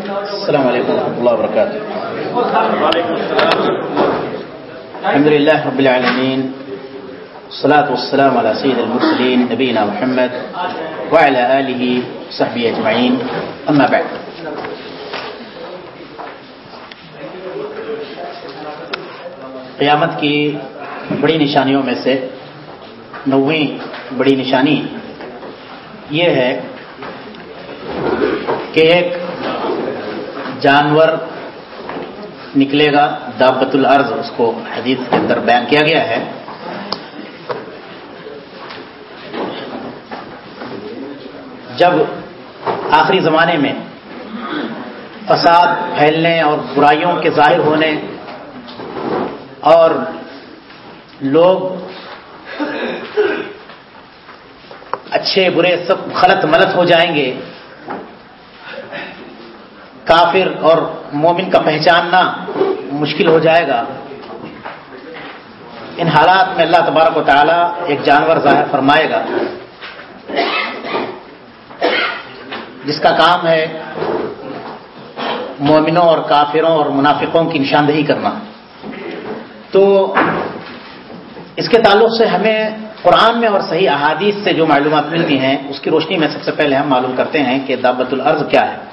السلام عليكم ورحمة الله وبركاته. الحمد لله رب العالمين الصلاة والسلام على سيد المرسلين نبينا محمد وعلى آله وصحبه أجمعين. أما بعد، قیامت کی بڑی نشانیوں میں سے نویں بڑی نشانی یہ ہے کہ ایک جانور نکلے گا، دابت الارض، اس کو حدیث کے اندر بیان کیا گیا ہے۔ جب آخری زمانے میں فساد پھیلنے اور برائیوں کے ظاہر ہونے اور لوگ اچھے برے سب خلط ملت ہو جائیں گے کافر اور مومن کا پہچاننا مشکل ہو جائے گا۔ ان حالات میں اللہ تبارک و تعالی ایک جانور ظاہر فرمائے گا۔ جس کا کام ہے مومنوں اور کافروں اور منافقوں کی نشاندہی کرنا۔ تو اس کے تعلق سے ہمیں قرآن میں اور صحیح احادیث سے جو معلومات ملتی ہیں، اس کی روشنی میں سب سے پہلے ہم معلوم کرتے ہیں کہ دعوت الارض کیا ہے۔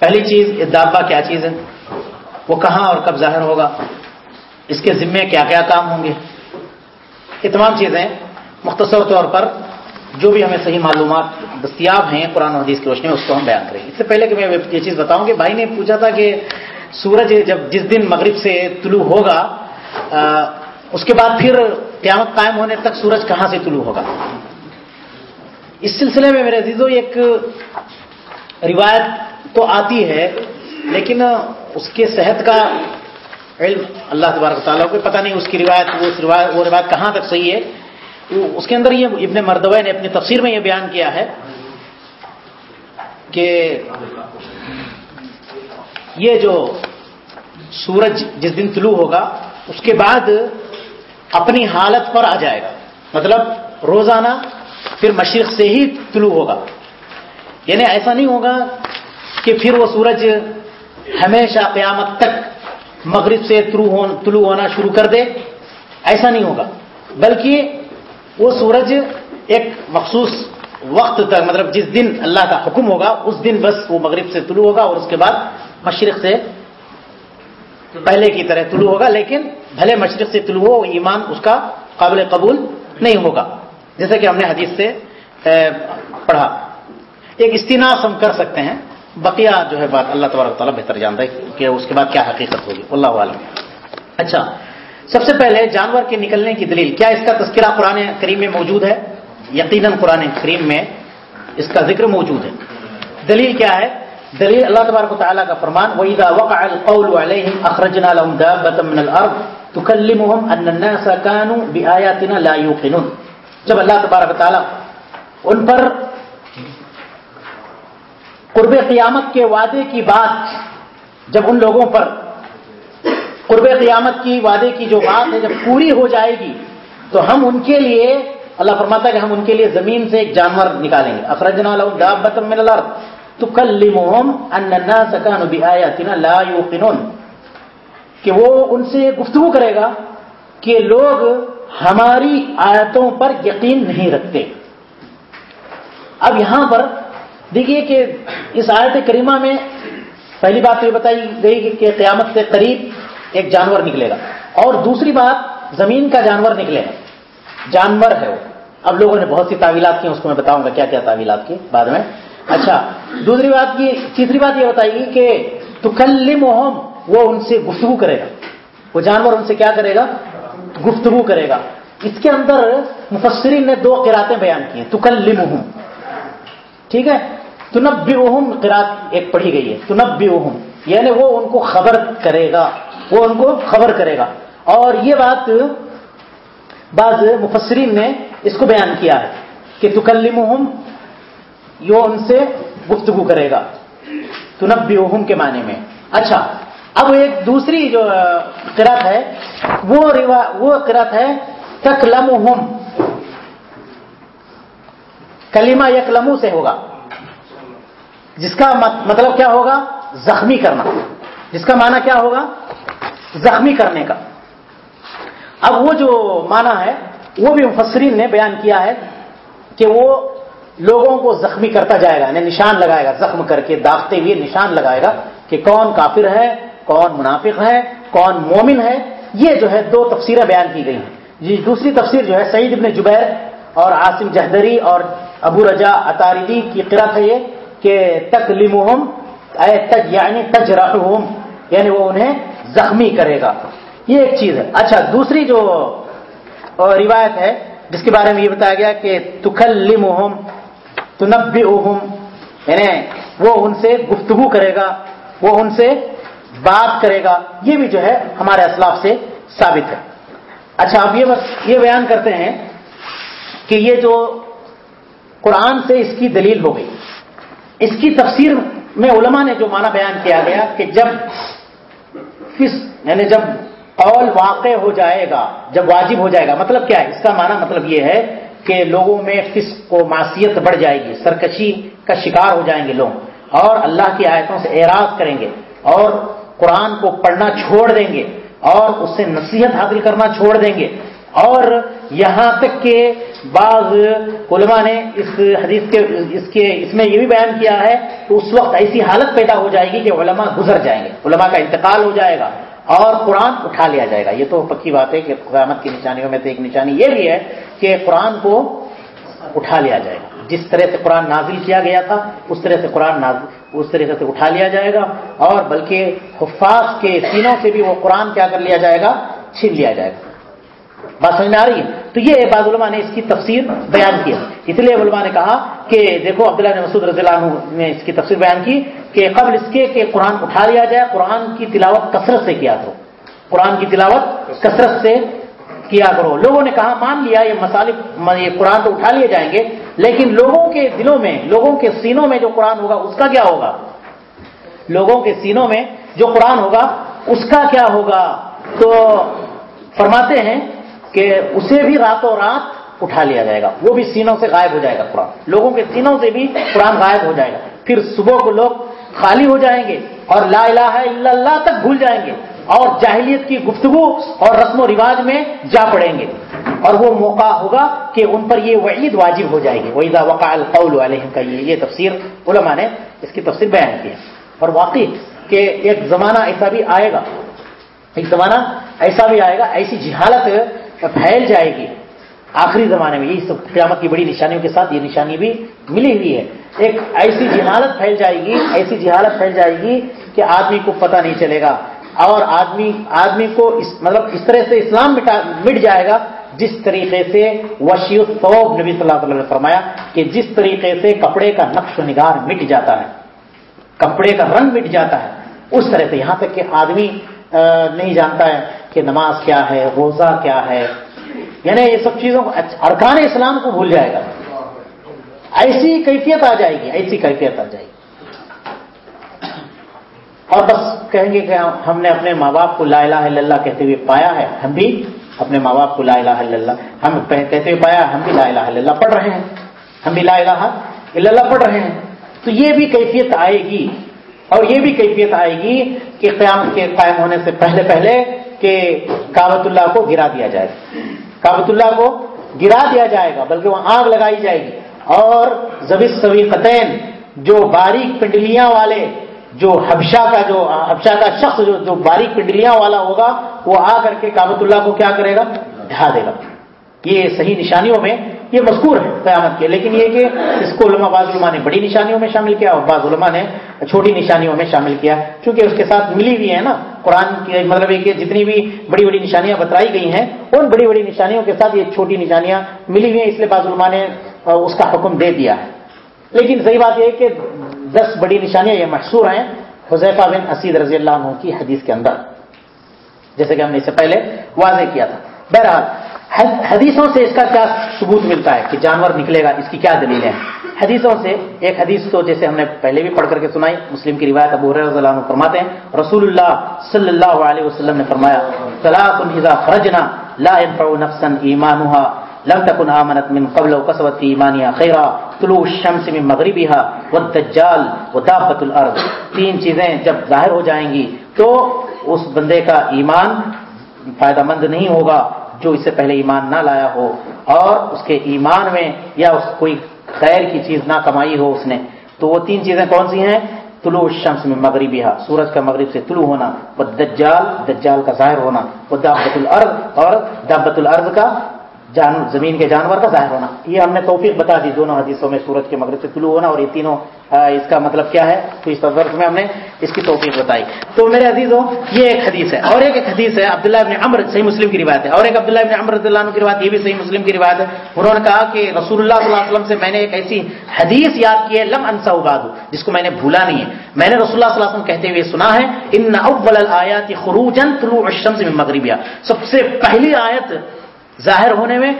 پہلی چیز دابا کیا چیز ہے؟ وہ کہاں اور کب ظاہر ہوگا؟ اس کے ذمے کیا کیا کام ہوں گے؟ یہ تمام چیزیں مختصر طور پر جو بھی ہمیں صحیح معلومات دستیاب ہیں قرآن و حدیث کی روشنی میں، اس کو ہم بیان کریں۔ اس سے پہلے کہ میں یہ چیز بتاؤں کہ بھائی نے پوچھا تھا کہ سورج جب جس دن مغرب سے طلوع ہوگا اس کے بعد پھر قیامت قائم ہونے تک سورج کہاں سے طلوع ہوگا؟ اس سلسلے میں میرے عزیزو، ایک روایت تو آتی ہے، لیکن اس کے صحت کا علم اللہ تبارک تعالیٰ کو پتہ نہیں، اس کی روایت، وہ روایت کہاں تک صحیح ہے؟ اس کے اندر یہ ابن مردوہ نے اپنی تفسیر میں یہ بیان کیا ہے کہ یہ جو سورج جس دن طلوع ہوگا، اس کے بعد اپنی حالت پر آ جائے گا۔ مطلب روزانہ پھر مشرق سے ہی طلوع ہوگا۔ یعنی ایسا نہیں ہوگا کہ پھر وہ سورج ہمیشہ قیامت تک مغرب سے طلوع ہونا شروع کر دے۔ ایسا نہیں ہوگا۔ بلکہ وہ سورج ایک مخصوص وقت تک مطلب جس دن اللہ کا حکم ہوگا، اس دن بس وہ مغرب سے طلوع ہوگا اور اس کے بعد مشرق سے پہلے کی طرح طلوع ہوگا۔ لیکن بھلے مشرق سے طلوع ہو، ایمان اس کا قابل قبول نہیں ہوگا۔ جیسے کہ ہم نے حدیث سے پڑھا۔ ایک استناس ہم کر سکتے ہیں۔ بقیہ جو ہے بات اللہ تبارک تعالیٰ بہتر جانتا ہے کہ اس کے بعد کیا حقیقت ہوگی۔ اللہ عالم۔ اچھا سب سے پہلے جانور کے نکلنے کی دلیل۔ کیا اس کا تذکرہ قرآن کریم میں موجود ہے؟ یقیناً قرآن کریم میں اس کا ذکر موجود ہے۔ دلیل کیا ہے؟ دلیل اللہ تبارک تعالیٰ کا فرمان، وَإِذَا وَقَعَ الْقَوْلُ عَلَيْهِمْ أَخْرَجْنَا لَهُمْ دَابَّةً مِّنَ الْأَرْضِ تُكَلِّمُهُمْ أَنَّ النَّاسَ كَانُوا بِآيَاتِنَا لَا يُوقِنُونَ۔ جب اللہ تبارک تعالیٰ ان پر قرب قیامت کے وعدے کی بات، جب ان لوگوں پر قرب قیامت کی وعدے کی جو بات ہے جب پوری ہو جائے گی، تو ہم ان کے لیے، اللہ فرماتا ہے کہ ہم ان کے لیے زمین سے ایک جانور نکالیں گے۔ افرجنا من الارض تكلمهم ان الناس كانوا بآياتنا لا يوقنون کہ وہ ان سے گفتگو کرے گا کہ لوگ ہماری آیتوں پر یقین نہیں رکھتے۔ اب یہاں پر دیکھیے کہ اس آیت کریمہ میں پہلی بات تو یہ بتائی گئی کہ قیامت سے قریب ایک جانور نکلے گا۔ اور دوسری بات، زمین کا جانور نکلے گا۔ جانور ہے وہ۔ اب لوگوں نے بہت سی تعویلات کی، اس کو میں بتاؤں گا کیا کیا تعویلات کی بعد میں۔ اچھا دوسری بات کی تیسری بات یہ بتائیے کہ تکلم وہ ان سے گفتگو کرے گا۔ وہ جانور ان سے کیا کرے گا؟ گفتگو کرے گا۔ اس کے اندر مفسرین نے دو قراتیں بیان کی ہیں تکلم ٹھیک ہے؟ تنب قرات ایک پڑھی گئی ہے تنب یعنی وہ ان کو خبر کرے گا، وہ ان کو خبر کرے گا۔ اور یہ بات بعض مفسرین نے اس کو بیان کیا ہے کہ تکلم یہ ان سے گفتگو کرے گا تنب کے معنی میں۔ اچھا اب ایک دوسری جو قرات ہے، وہ وہ قرات ہے تکلم کلیمہ یکلمو سے ہوگا۔ جس کا مطلب کیا ہوگا؟ زخمی کرنا۔ جس کا معنی کیا ہوگا؟ زخمی کرنے کا۔ اب وہ جو معنی ہے، وہ بھی مفسرین نے بیان کیا ہے کہ وہ لوگوں کو زخمی کرتا جائے گا یعنی نشان لگائے گا، زخم کر کے داغتے ہوئے نشان لگائے گا کہ کون کافر ہے، کون منافق ہے، کون مومن ہے۔ یہ جو ہے دو تفسیریں بیان کی گئی ہیں۔ جی دوسری تفسیر جو ہے سعید ابن جبیر اور عاصم جہدری اور ابو رجا اطاردی کی قرت ہے یہ۔ کہ تک اے تج یعنی تج یعنی وہ انہیں زخمی کرے گا۔ یہ ایک چیز ہے۔ اچھا دوسری جو روایت ہے، جس کے بارے میں یہ بتایا گیا کہ تخل لمحم تنب یعنی وہ ان سے گفتگو کرے گا، وہ ان سے بات کرے گا۔ یہ بھی جو ہے ہمارے اسلاف سے ثابت ہے۔ اچھا اب یہ بس یہ بیان کرتے ہیں کہ یہ جو قرآن سے اس کی دلیل ہو گئی۔ اس کی تفسیر میں علماء نے جو معنی بیان کیا گیا کہ جب کس یعنی جب قول واقع ہو جائے گا، جب واجب ہو جائے گا مطلب کیا ہے؟ اس کا معنی مطلب یہ ہے کہ لوگوں میں فسق و معصیت بڑھ جائے گی، سرکشی کا شکار ہو جائیں گے لوگ، اور اللہ کی آیتوں سے اعراض کریں گے، اور قرآن کو پڑھنا چھوڑ دیں گے، اور اس سے نصیحت حاصل کرنا چھوڑ دیں گے، اور یہاں تک کہ بعض علماء نے اس حدیث کے، اس کے، اس میں یہ بھی بیان کیا ہے کہ اس وقت ایسی حالت پیدا ہو جائے گی کہ علماء گزر جائیں گے، علماء کا انتقال ہو جائے گا اور قرآن اٹھا لیا جائے گا۔ یہ تو پکی بات ہے کہ قیامت کی نشانیوں میں تو ایک نشانی یہ بھی ہے کہ قرآن کو اٹھا لیا جائے گا۔ جس طرح سے قرآن نازل کیا گیا تھا، اس طرح سے قرآن اس طرح سے اٹھا لیا جائے گا اور بلکہ حفاظ کے سینوں سے بھی وہ قرآن کیا کر لیا جائے گا، چھین لیا جائے گا۔ بات سمجھ میں آ رہی ہے؟ تو یہ بعض علماء نے اس کی تفسیر بیان کیا اس لیے علماء نے کہا کہ دیکھو، عبداللہ نے مسعود رضی اللہ عنہ نے اس کی تفسیر بیان کی کہ قبل اس کے کہ قرآن اٹھا لیا جائے، قرآن کی تلاوت کثرت سے کیا کرو۔ قرآن کی تلاوت کثرت سے کیا کرو۔ لوگوں نے کہا، مان لیا یہ مسالے یہ قرآن تو اٹھا لیے جائیں گے، لیکن لوگوں کے دلوں میں، لوگوں کے سینوں میں جو قرآن ہوگا، اس کا کیا ہوگا؟ لوگوں کے سینوں میں جو قرآن ہوگا، اس کا کیا ہوگا؟ تو فرماتے ہیں کہ اسے بھی راتوں رات اٹھا لیا جائے گا۔ وہ بھی سینوں سے غائب ہو جائے گا قرآن۔ لوگوں کے سینوں سے بھی قرآن غائب ہو جائے گا۔ پھر صبح کو لوگ خالی ہو جائیں گے اور لا الہ الا اللہ تک بھول جائیں گے اور جاہلیت کی گفتگو اور رسم و رواج میں جا پڑیں گے۔ اور وہ موقع ہوگا کہ ان پر یہ وعید واجب ہو جائے گی۔ وحیدہ وقع القول علیہ کا یہ تفسیر علماء نے اس کی تفسیر بیان کی ہے۔ اور واقعی کہ ایک زمانہ ایسا بھی آئے گا۔ ایک زمانہ ایسا بھی آئے گا، ایسی جہالت پھیل جائے گی۔ آخری زمانے میں یہ سب قیامت کی بڑی نشانیوں کے ساتھ یہ نشانی بھی ملی ہوئی ہے۔ ایک ایسی جہالت پھیل جائے گی، ایسی جہالت پھیل جائے گی کہ آدمی کو پتہ نہیں چلے گا۔ اور آدمی آدمی کو اس مطلب اس طرح سے اسلام مٹ جائے گا جس طریقے سے وشی الصوب نبی صلی اللہ علیہ وسلم نے فرمایا کہ جس طریقے سے کپڑے کا نقش و نگار مٹ جاتا ہے، کپڑے کا رنگ مٹ جاتا ہے۔ اس طرح سے یہاں تک کہ آدمی نہیں جانتا ہے۔ کہ نماز کیا ہے، روزہ کیا ہے؟ یعنی یہ سب چیزوں کو ارکان اسلام کو بھول جائے گا۔ ایسی کیفیت آ جائے گی، ایسی کیفیت آ جائے گی۔ اور بس کہیں گے کہ ہم نے اپنے ماں باپ کو لا الہ الا اللہ کہتے ہوئے پایا ہے، ہم بھی اپنے ماں باپ کو لا الہ الا اللہ۔ ہم کہتے ہوئے پایا ہم بھی لا الہ الا اللہ پڑھ رہے ہیں۔ ہم بھی لا الہ الا اللہ پڑھ رہے ہیں۔ تو یہ بھی کیفیت آئے گی۔ اور یہ بھی کیفیت آئے گی کہ قیام کے قائم ہونے سے پہلے پہلے کہ کابت اللہ کو گرا دیا جائے۔ گا کابت اللہ کو گرا دیا جائے گا، بلکہ وہاں آگ لگائی جائے گی۔ اور زبی سوی قطین جو باریک پنڈلیاں والے، جو حبشہ کا جو حبشہ کا شخص جو جو باریک پنڈلیاں والا ہوگا، وہ آ کر کے کابت اللہ کو کیا کرے گا؟ ڈھا دے گا۔ یہ صحیح نشانیوں میں یہ مذکور ہے قیامت کے، لیکن یہ کہ اس کو علماء بعض علماء نے بڑی نشانیوں میں شامل کیا اور بعض علماء نے چھوٹی نشانیوں میں شامل کیا کیونکہ اس کے ساتھ ملی ہوئی ہے نا، قرآن کی مطلب یہ کہ جتنی بھی بڑی بڑی نشانیاں بتائی گئی ہیں، ان بڑی بڑی نشانیوں کے ساتھ یہ چھوٹی نشانیاں ملی ہوئی ہیں، اس لیے بعض علماء نے اس کا حکم دے دیا ہے۔ لیکن صحیح بات یہ کہ دس بڑی نشانیاں یہ مشہور ہیں حذیفہ بن اسید رضی اللہ عنہ کی حدیث کے اندر، جیسے کہ ہم نے اس سے پہلے واضح کیا تھا۔ بہرحال حدیثوں سے اس کا کیا ثبوت ملتا ہے کہ جانور نکلے گا، اس کی کیا دلیل ہے؟ حدیثوں سے، ایک حدیث تو جیسے ہم نے پہلے بھی پڑھ کر کے سنائی، مسلم کی روایت ابو رضی اللہ عنہ فرماتے ہیں، رسول اللہ صلی اللہ علیہ وسلم نے فرمایا خرجنا لا ينفع نفسا ایمانها، لم تكن آمنت من قبل وكسبت في ایمانها خيرا طلوع الشمس من مغربها والدجال ودابة الارض. تین چیزیں جب ظاہر ہو جائیں گی تو اس بندے کا ایمان فائدہ مند نہیں ہوگا جو اس سے پہلے ایمان نہ لایا ہو اور اس کے ایمان میں یا اس کوئی خیر کی چیز نہ کمائی ہو اس نے، تو وہ تین چیزیں کون سی ہیں؟ طلوع الشمس میں مغربی سورج کا مغرب سے طلوع ہونا وہ دجال دجال کا ظاہر ہونا وہ دابت الارض اور دابت الارض کا جان زمین کے جانور کا ظاہر ہونا۔ یہ ہم نے توفیق بتا دی دونوں حدیثوں میں، سورج کے مغرب سے طلوع ہونا اور یہ تینوں اس کا مطلب کیا ہے؟ تو اس ورق میں ہم نے اس کی توفیق بتائی۔ تو میرے عزیز ہو یہ ایک حدیث ہے۔ اور ایک ایک حدیث ہے، عبداللہ ابن عمر، صحیح مسلم کی روایت ہے۔ اور ایک عبداللہ ابن عمر رضی اللہ عنہ کی روایت، یہ بھی صحیح مسلم کی روایت ہے۔ انہوں نے کہا کہ رسول اللہ صلی اللہ علیہ وسلم سے میں نے ایک ایسی حدیث یاد کی ہے، لم انسا اباد جس کو میں نے بھولا نہیں ہے۔ میں نے رسول اللہ صلی اللہ علیہ وسلم کہتے ہوئے سنا ہے، ان اول الآیات خروجن طلوع الشمس من مغربیہ۔ سب سے پہلی آیت ظاہر ہونے میں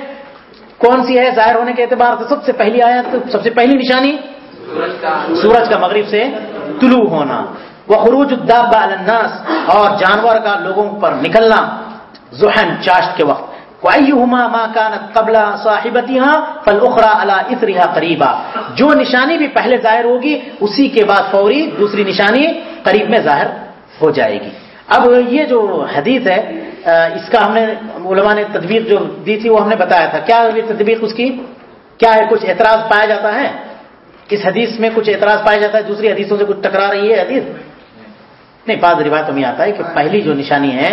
کون سی ہے ظاہر ہونے کے اعتبار سے سب سے پہلی آیت، سب سے پہلی نشانی؟ سورج کا مغرب سے طلوع ہونا۔ وہ خروج الداب الناس، اور جانور کا لوگوں پر نکلنا ذہن چاشت کے وقت۔ ما كانت قبل صاحبتها فالاخرى على اثرها قریبا جو نشانی بھی پہلے ظاہر ہوگی، اسی کے بعد فوری دوسری نشانی قریب میں ظاہر ہو جائے گی۔ اب یہ جو حدیث ہے اس کا ہم نے علماء نے تدبیر جو دی تھی، وہ ہم نے بتایا تھا۔ کیا تدبیر اس کی؟ کیا ہے کچھ اعتراض پایا جاتا ہے؟ اس حدیث میں کچھ اعتراض پایا جاتا ہے؟ دوسری حدیثوں سے کچھ ٹکرا رہی ہے حدیث؟ نہیں، بعض روایتوں میں آتا ہے کہ پہلی جو نشانی ہے،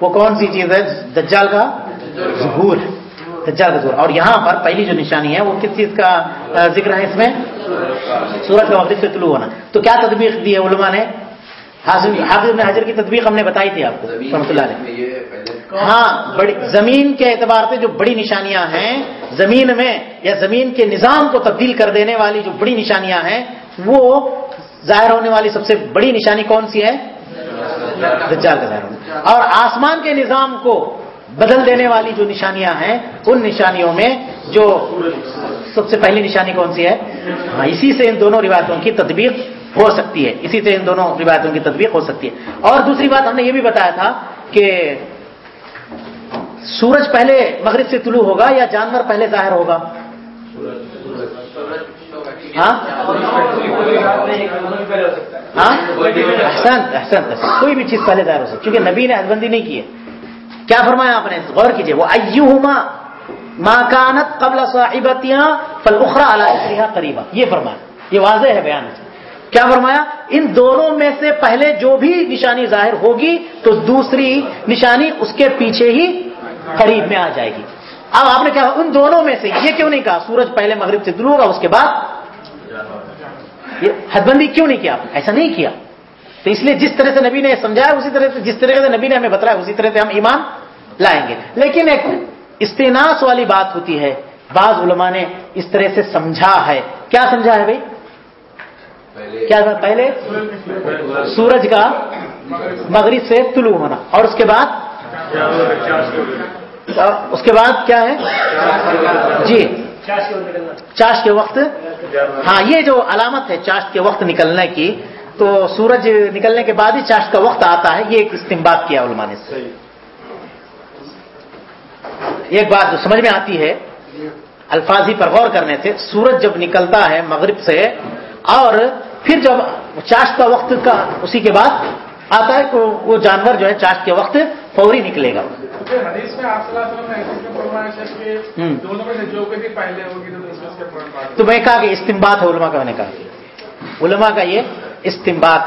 وہ کون سی چیز ہے؟ دجال کا ظہور دجال کا ظہور۔ اور یہاں پر پہلی جو نشانی ہے، وہ کس چیز کا ذکر ہے اس میں؟ سورج کا وقت سے طلوع ہونا۔ تو کیا تدبیر دی ہے علماء نے؟ حافظ حضر کی تدبیر ہم نے بتائی تھی آپ کو رحمۃ اللہ علیہ۔ ہاں بڑی زمین کے اعتبار سے جو بڑی نشانیاں ہیں زمین میں یا زمین کے نظام کو تبدیل کر دینے والی جو بڑی نشانیاں ہیں وہ ظاہر ہونے والی سب سے بڑی نشانی کون سی ہے؟ دجال کا ظاہر ہونا اور آسمان کے نظام کو بدل دینے والی جو نشانیاں ہیں ان نشانیوں میں جو سب سے پہلی نشانی کون سی ہے؟ ہاں اسی سے ان دونوں روایتوں کی تدبیر ہو سکتی ہے۔ اسی سے ان دونوں روایتوں کی تدبیر ہو سکتی ہے۔ اور دوسری بات ہم نے یہ بھی بتایا تھا کہ سورج پہلے مغرب سے طلوع ہوگا یا جانور پہلے ظاہر ہوگا؟ ہاں؟ ہاں؟ احسن احسن کوئی بھی چیز پہلے ظاہر ہو سکتی کیونکہ نبی نے حدبندی نہیں کی ہے۔ کیا فرمایا آپ نے؟ غور کیجیے وہ ایوہما ماں کانت قبل صاحبتیاں فلخرا علیہ قریبا۔ یہ فرمایا۔ یہ واضح ہے بیان۔ کیا فرمایا؟ ان دونوں میں سے پہلے جو بھی نشانی ظاہر ہوگی تو دوسری نشانی اس کے پیچھے ہی قریب میں آ جائے گی۔ اب آپ نے کہا ان دونوں میں سے، یہ کیوں نہیں کہا؟ سورج پہلے مغرب سے دور ہوگا اس کے بعد؟ یہ حد بندی کیوں نہیں کیا ایسا نہیں کیا۔ تو اس لیے جس طرح سے نبی نے سمجھایا، اسی طرح سے جس طرح سے نبی نے ہمیں بتایا، اسی طرح سے ہم ایمان لائیں گے۔ لیکن ایک استناس والی بات ہوتی ہے۔ بعض علماء نے اس طرح سے سمجھا ہے۔ کیا سمجھا ہے بھائی؟ کیا تھا پہلے؟ سورج کا مغرب سے طلوع ہونا۔ اور اس کے بعد؟ اس کے بعد کیا ہے؟ جی۔ چاش کے وقت۔ ہاں یہ جو علامت ہے چاش کے وقت نکلنے کی، تو سورج نکلنے کے بعد ہی چاش کا وقت آتا ہے۔ یہ ایک استعمال کیا علماء نے۔ ایک بات جو سمجھ میں آتی ہے الفاظی پر غور کرنے سے، سورج جب نکلتا ہے مغرب سے اور پھر جب چاش کا وقت کا اسی کے بعد آتا ہے تو وہ جانور جو ہے چاش کے وقت فوری نکلے گا۔ تو میں کہا کہ استمباد ہے علماء کا میں نے کہا۔ علماء کا یہ استمباد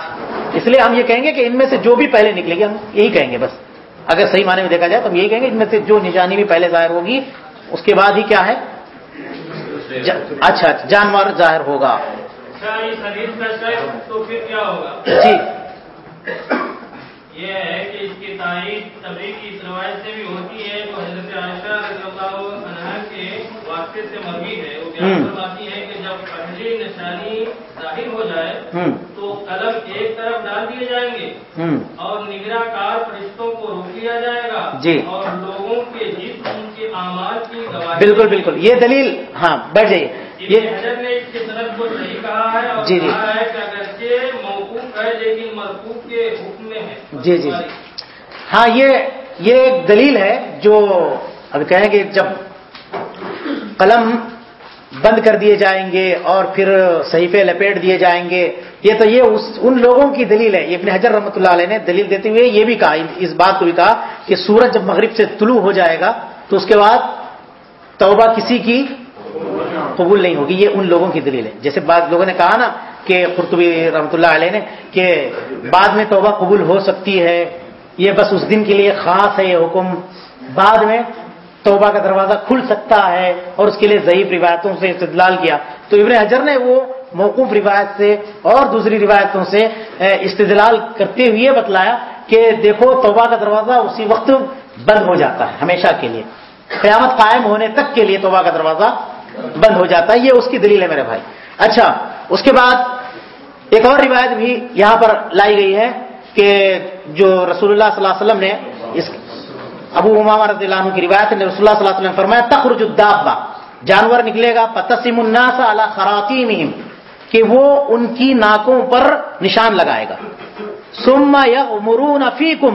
اس لیے ہم یہ کہیں گے کہ ان میں سے جو بھی پہلے نکلے گی ہم یہی کہیں گے بس۔ اگر صحیح معنی میں دیکھا جائے تو ہم یہی کہیں گے ان میں سے جو نشانی بھی پہلے ظاہر ہوگی اس کے بعد ہی کیا ہے؟ اچھا جانور ظاہر ہوگا۔ جی۔ یہ ہے کہ اس کی تاریخ تبھی کی اس روایت سے بھی ہوتی ہے جو حضرت عائشہ رضی اللہ عنہ کے واسطے سے مرغی ہے۔ وہ بیان فرماتی ہے کہ جب پہلی نشانی ظاہر ہو جائے تو قلم ایک طرف ڈال دیے جائیں گے۔ اور نگراں کار فرشتوں کو روک لیا جائے گا۔ جی۔ اور لوگوں کے جسم ان کے اعمال کی گواہی بالکل بالکل۔ یہ دلیل ہاں بیٹھ جائیے۔ یہ حضرت نے اس کی طرف کو صحیح کہا ہے اور جی جی۔ کہا ہے کہ اگرچہ موقوف ہے لیکن مرکوب کے حکم میں ہے۔ جی جی۔ ہاں یہ یہ ایک دلیل ہے جو اب کہیں کہ جب قلم بند کر دیے جائیں گے اور پھر صحیفے لپیٹ دیے جائیں گے یہ تو یہ اس ان لوگوں کی دلیل ہے۔ ابن حجر رحمۃ اللہ علیہ نے دلیل دیتے ہوئے یہ بھی کہا اس بات کو بھی کہا کہ سورج جب مغرب سے طلوع ہو جائے گا تو اس کے بعد توبہ کسی کی قبول نہیں ہوگی، یہ ان لوگوں کی دلیل ہے۔ جیسے بعض لوگوں نے کہا نا کہ قرطبی رحمۃ اللہ علیہ نے کہ بعد میں توبہ قبول ہو سکتی ہے، یہ بس اس دن کے لیے خاص ہے یہ حکم۔ بعد میں توبہ کا دروازہ کھل سکتا ہے اور اس کے لیے ضعیف روایتوں سے استدلال کیا۔ تو ابن حجر نے وہ موقوف روایت سے اور دوسری روایتوں سے استدلال کرتے ہوئے بتلایا کہ دیکھو توبہ کا دروازہ اسی وقت بند ہو جاتا ہے، ہمیشہ کے لیے۔ قیامت قائم ہونے تک کے لیے توبہ کا دروازہ بند ہو جاتا ہے، یہ اس کی دلیل ہے میرے بھائی۔ اچھا اس کے بعد ایک اور روایت بھی یہاں پر لائی گئی ہے کہ جو رسول اللہ صلی اللہ علیہ وسلم نے اس ابو امام رضی اللہ عنہ کی روایت نے رسول اللہ صلی اللہ علیہ وسلم فرمایا، تخرج الدابہ، جانور نکلے گا پتسم الناس علی خراطیمہم کہ وہ ان کی ناکوں پر نشان لگائے گا۔ ثم یغمرون فیکم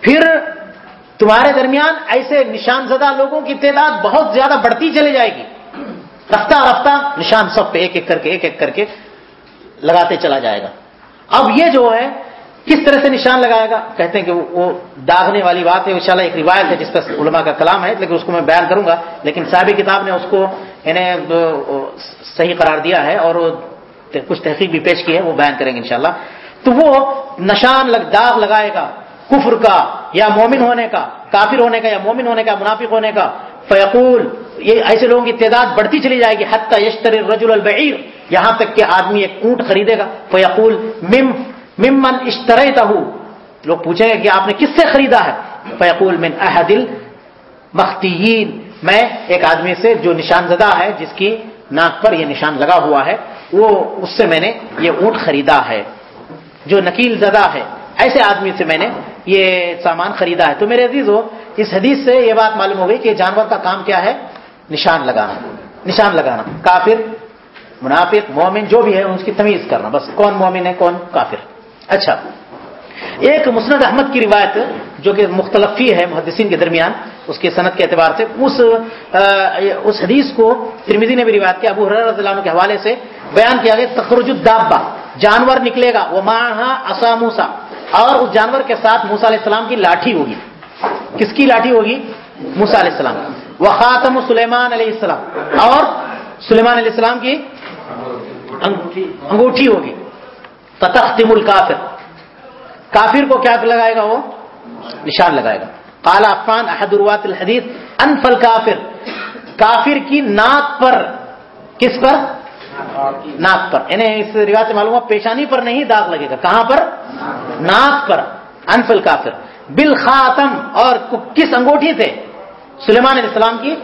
پھر تمہارے درمیان ایسے نشان زدہ لوگوں کی تعداد بہت زیادہ بڑھتی چلی جائے گی۔ رفتہ رفتہ نشان سب پہ ایک ایک کر کے، ایک ایک کر کے لگاتے چلا جائے گا۔ اب یہ جو ہے، کس طرح سے نشان لگائے گا؟ کہتے ہیں کہ وہ داغنے والی بات ہے۔ انشاءاللہ ایک روایت ہے جس پر علماء کا کلام ہے، لیکن اس کو میں بیان کروں گا۔ لیکن صاحب کتاب نے اس کو یعنی، انہیں صحیح قرار دیا ہے اور کچھ تحقیق بھی پیش کی ہے، وہ بیان کریں گے انشاءاللہ۔ تو وہ نشان لگ، داغ لگائے گا۔ کفر کا یا مومن ہونے کا، کافر ہونے کا یا مومن ہونے کا، منافق ہونے کا، فیقول، یہ ایسے لوگوں کی تعداد بڑھتی چلی جائے گی، حتی یشتر الرجل البعیر، یہاں تک کہ آدمی ایک اونٹ خریدے گا، فیقول، مم، ممن اشتریتہ لوگ پوچھیں گے کہ آپ نے کس سے خریدا ہے؟ فیقول، من احد المختیین، میں ایک آدمی سے جو نشان زدہ ہے، جس کی ناک پر یہ نشان لگا ہوا ہے، وہ، اس سے میں نے یہ اونٹ خریدا ہے، جو نکیل زدہ ہے۔ ایسے آدمی سے میں نے یہ سامان خریدا ہے۔ تو میرے عزیز ہو اس حدیث سے یہ بات معلوم ہو گئی کہ جانور کا کام کیا ہے؟ نشان لگانا۔ نشان لگانا۔ کافر، منافق، مومن، جو بھی ہے اس کی تمیز کرنا۔ بس، کون مومن ہے، کون کافر۔ اچھا ایک مسند احمد کی روایت جو کہ مختلفی ہے، محدثین کے درمیان، اس کے صنعت کے اعتبار سے، اس اس حدیث کو ترمیزی نے بھی روایت کیا، ابو رضی اللہ عنہ کے حوالے سے بیان کیا گیا، تخرج الدابہ۔ جانور نکلے گا۔ وہ ماں اصا موسا اور اس جانور کے ساتھ موسا علیہ السلام کی لاٹھی ہوگی۔ کس کی لاٹھی ہوگی؟ موسا علیہ السلام۔ وہ خاتم سلیمان علیہ السلام۔ اور سلیمان علیہ السلام کی انگوٹھی ہوگی۔ فتختم الکافر۔ کافر کو کیا لگائے گا وہ؟ نشان لگائے گا۔ کالا عفان احد الروات الحدیث، انفل کافر۔ کافر کی ناک پر کس پر؟ ناک پر. یعنی اس روایت سے معلوم پیشانی پر نہیں داغ لگے گا. کہاں پر؟ ناک پر. انفل کافر. بل اور کس انگوٹھی سے؟ سلیمان علیہ السلام کی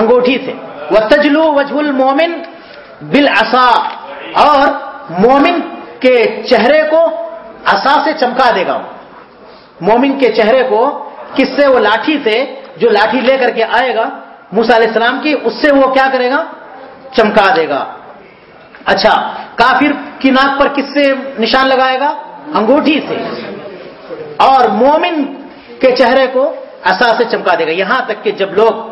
انگوٹھی سے. وہ تجلو وجہ المومن اور مومن کے چہرے کو اصا سے چمکا دے گا مومن کے چہرے کو کس سے؟ وہ لاٹھی سے جو لاٹھی لے کر کے آئے گا موسا علیہ السلام کی، اس سے وہ کیا کرے گا؟ چمکا دے گا۔ اچھا کافر کی ناک پر کس سے نشان لگائے گا؟ انگوٹھی سے۔ اور مومن کے چہرے کو اصا سے چمکا دے گا۔ یہاں تک کہ جب لوگ،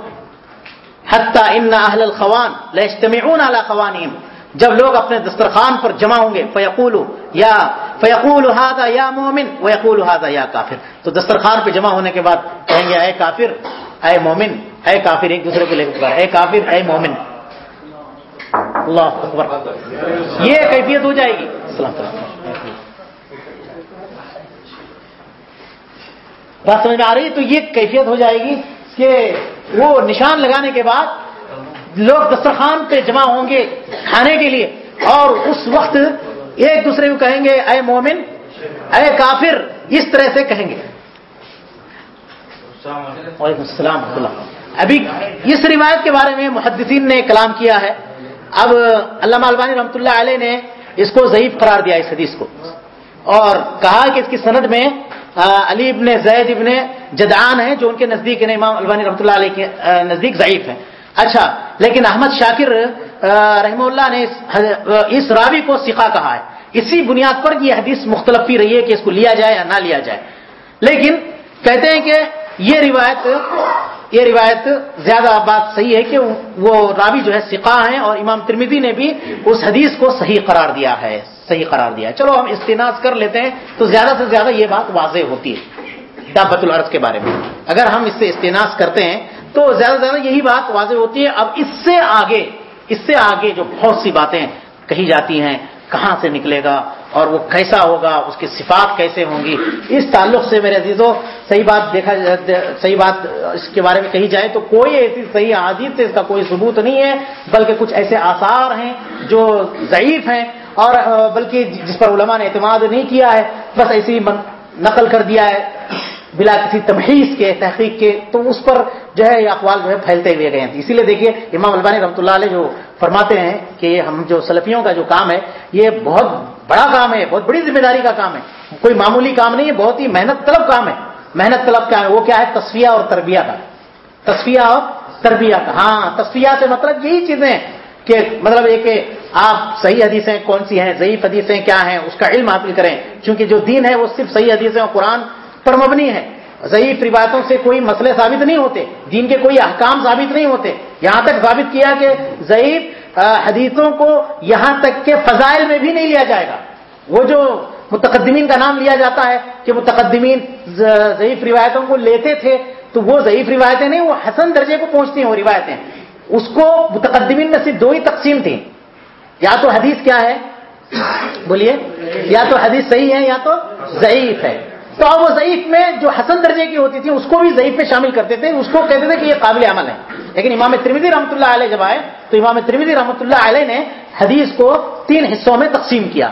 حتیٰ ان اہل الخوان لجتمعون علی خوانیم جب لوگ اپنے دسترخوان پر جمع ہوں گے فیقول یا فیقول ہادا یا مومن و یقول یا کافر۔ تو دسترخوان پہ جمع ہونے کے بعد کہیں گے، اے کافر، اے مومن، اے کافر ایک دوسرے کو لے کر اے کافر، اے مومن۔ اللہ اکبر۔ یہ کیفیت ہو جائے گی۔ بات سمجھ میں آ رہی تو یہ کیفیت ہو جائے گی کہ وہ نشان لگانے کے بعد لوگ دسترخوان پہ جمع ہوں گے کھانے کے لیے اور اس وقت ایک دوسرے کو کہیں گے، اے مومن، اے کافر، اس طرح سے کہیں گے۔ وعلیکم السلام ابھی اس روایت کے بارے میں محدثین نے کلام کیا ہے۔ اب علامہ البانی رحمۃ اللہ علیہ نے اس کو ضعیف قرار دیا اس حدیث کو۔ اور کہا کہ اس کی سند میں علی ابن زید ابن جدعان ہیں جو ان کے نزدیک امام البانی رحمۃ اللہ علیہ کے نزدیک ضعیف ہیں۔ اچھا لیکن احمد شاکر رحم اللہ نے اس راوی کو سکھا کہا ہے۔ اسی بنیاد پر یہ حدیث مختلف ہی رہی ہے کہ اس کو لیا جائے یا نہ لیا جائے۔ لیکن کہتے ہیں کہ یہ روایت یہ روایت زیادہ بات صحیح ہے کہ وہ راوی جو ہے سقا ہیں اور امام ترمیدی نے بھی اس حدیث کو صحیح قرار دیا ہے، صحیح قرار دیا ہے۔ چلو ہم استناز کر لیتے ہیں تو زیادہ سے زیادہ یہ بات واضح ہوتی ہے دابت العرض کے بارے میں۔ اگر ہم اس سے استناز کرتے ہیں تو زیادہ سے زیادہ یہی بات واضح ہوتی ہے۔ اب اس سے آگے، اس سے آگے جو بہت سی باتیں کہی جاتی ہیں، کہاں سے نکلے گا اور وہ کیسا ہوگا، اس کی صفات کیسے ہوں گی؟ اس تعلق سے میرے عزیزوں صحیح بات دیکھا صحیح بات اس کے بارے میں کہی جائے تو کوئی ایسی صحیح حادث سے اس کا کوئی ثبوت نہیں ہے، بلکہ کچھ ایسے آثار ہیں جو ضعیف ہیں اور بلکہ جس پر علماء نے اعتماد نہیں کیا ہے، بس ایسی نقل کر دیا ہے بلا کسی تمہیز کے، تحقیق کے، تو اس پر جو ہے یہ اقوال جو ہے پھیلتے ہوئے گئے ہیں۔ اسی لیے دیکھیے، امام البانی رحمۃ اللہ علیہ جو فرماتے ہیں کہ ہم جو سلفیوں کا جو کام ہے، یہ بہت بڑا کام ہے، بہت بڑی ذمہ داری کا کام ہے۔ کوئی معمولی کام نہیں ہے، بہت ہی محنت طلب کام ہے۔ محنت طلب کام ہے؟ وہ کیا ہے؟ تصفیہ اور تربیہ کا۔ تصفیہ اور تربیہ کا۔ ہاں تصفیہ سے مطلب یہی چیزیں کہ مطلب یہ کہ آپ صحیح حدیثیں کون سی ہیں، ضعیف حدیثیں کیا ہیں، اس کا علم حاصل کریں۔ کیونکہ جو دین ہے، وہ صرف صحیح حدیثیں اور قرآن پر مبنی ہے۔ ضعیف روایتوں سے کوئی مسئلے ثابت نہیں ہوتے۔ دین کے کوئی احکام ثابت نہیں ہوتے۔ یہاں تک ثابت کیا کہ ضعیف حدیثوں کو یہاں تک کہ فضائل میں بھی نہیں لیا جائے گا۔ وہ جو متقدمین کا نام لیا جاتا ہے کہ متقدمین ضعیف روایتوں کو لیتے تھے، تو وہ ضعیف روایتیں نہیں، وہ حسن درجے کو پہنچتی ہیں وہ روایتیں۔ اس کو متقدمین میں صرف دو ہی تقسیم تھی یا تو حدیث کیا ہے؟ بولیے۔ یا تو حدیث صحیح ہے یا تو ضعیف ہے۔ تو اب وہ ضعیف میں جو حسن درجے کی ہوتی تھی اس کو بھی ضعیف میں شامل کرتے تھے اس کو کہتے تھے کہ یہ قابل عمل ہے۔ لیکن امام ترمیدی رحمۃ اللہ علیہ جب آئے تو امام ترمیدی رحمۃ اللہ علیہ نے حدیث کو تین حصوں میں تقسیم کیا۔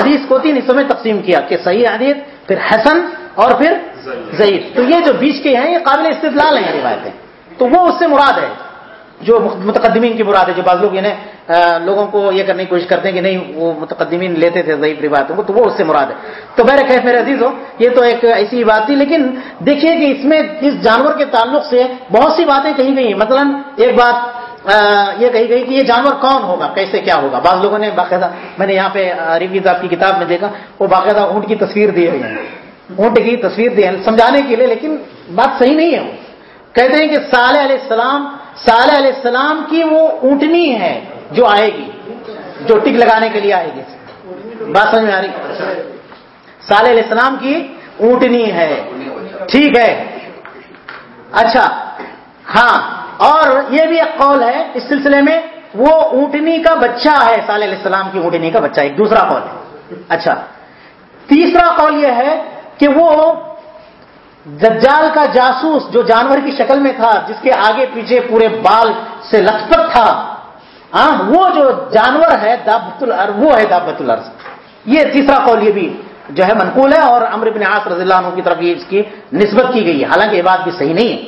حدیث کو تین حصوں میں تقسیم کیا کہ صحیح حدیث پھر حسن اور پھر ضعیف۔ تو یہ جو بیچ کے ہیں یہ قابل استدلال ہیں روایتیں۔ تو وہ اس سے مراد ہے۔ جو متقدمین کی مراد ہے، جو بعض لوگ یعنی، انہیں لوگوں کو یہ کرنے کی کوشش کرتے ہیں کہ نہیں، وہ متقدمین لیتے تھے ضعیف روایتوں کو تو وہ اس سے مراد ہے۔ تو میرے خیف میرے عزیز ہو یہ تو ایک ایسی بات تھی، لیکن دیکھیے کہ اس میں اس جانور کے تعلق سے بہت سی باتیں کہی گئی مثلا ایک بات یہ کہی گئی کہ یہ جانور کون ہوگا، کیسے کیا ہوگا؟ بعض لوگوں نے باقاعدہ، میں نے یہاں پہ عریف صاحب کی کتاب میں دیکھا، وہ باقاعدہ اونٹ کی تصویر دی ہوئی ہے۔ اونٹ کی تصویر دی ہے، سمجھانے کے لیے، لیکن بات صحیح نہیں ہے۔ وہ کہتے ہیں کہ صالح علیہ السلام صالح علیہ السلام کی وہ اونٹنی ہے جو آئے گی، جو ٹک لگانے کے لیے آئے گی۔ بات سمجھ میں آ رہی؟ صالح علیہ السلام کی اونٹنی ہے۔ ٹھیک ہے۔ اچھا ہاں اور یہ بھی ایک قول ہے، اس سلسلے میں وہ اونٹنی کا بچہ ہے صالح علیہ السلام کی اونٹنی کا بچہ، ایک دوسرا قول ہے۔ اچھا تیسرا قول یہ ہے کہ وہ دجال کا جاسوس جو جانور کی شکل میں تھا، جس کے آگے پیچھے پورے بال سے لطپت تھا ہاں وہ جو جانور ہے، دابت الارض، وہ ہے دابت الارض۔ یہ تیسرا قول یہ بھی جو ہے منقول ہے اور امر بن عاص رضی اللہ عنہ کی طرف یہ اس کی نسبت کی گئی ہے، حالانکہ یہ بات بھی صحیح نہیں ہے۔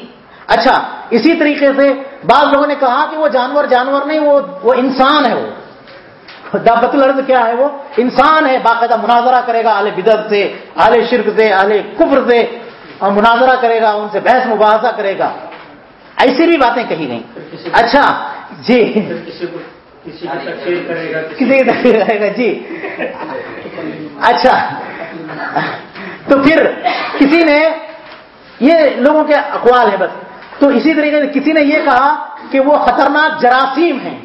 اچھا اسی طریقے سے بعض لوگوں نے کہا کہ وہ جانور جانور نہیں، وہ وہ انسان ہے وہ۔ دابت الارض کیا ہے وہ؟ انسان ہے، باقاعدہ مناظرہ کرے گا اہل بدت سے، اہل شرک سے، اہل کفر سے۔ اور مناظرہ کرے گا، ان سے بحث مباحثہ کرے گا۔ ایسی بھی باتیں کہی گئی اچھا جی۔ کسی کی تقریر کرے گا جی۔ اچھا۔ تو پھر کسی نے یہ لوگوں کے اقوال ہے بس۔ تو اسی طریقے سے کسی نے یہ کہا کہ وہ خطرناک جراثیم ہیں۔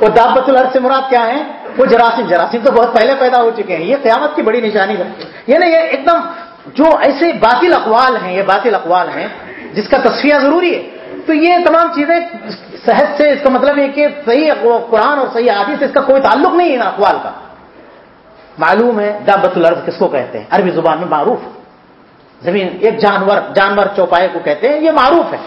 وہ دعوت الحر سے مراد کیا ہے وہ جراثیم۔ جراثیم تو بہت پہلے پیدا ہو چکے ہیں۔ یہ قیامت کی بڑی نشانی ہے۔ یہ نا یہ ایک دم جو ایسے باطل اقوال ہیں، یہ باطل اقوال ہیں، جس کا تصفیہ ضروری ہے۔ تو یہ تمام چیزیں صحت سے اس کا مطلب ہے کہ صحیح قرآن اور صحیح عادی سے اس کا کوئی تعلق نہیں ہے ان اقوال کا۔ معلوم ہے دابت الارض کس کو کہتے ہیں؟ عربی زبان میں معروف۔ زمین ایک جانور جانور چوپائے کو کہتے ہیں، یہ معروف ہے۔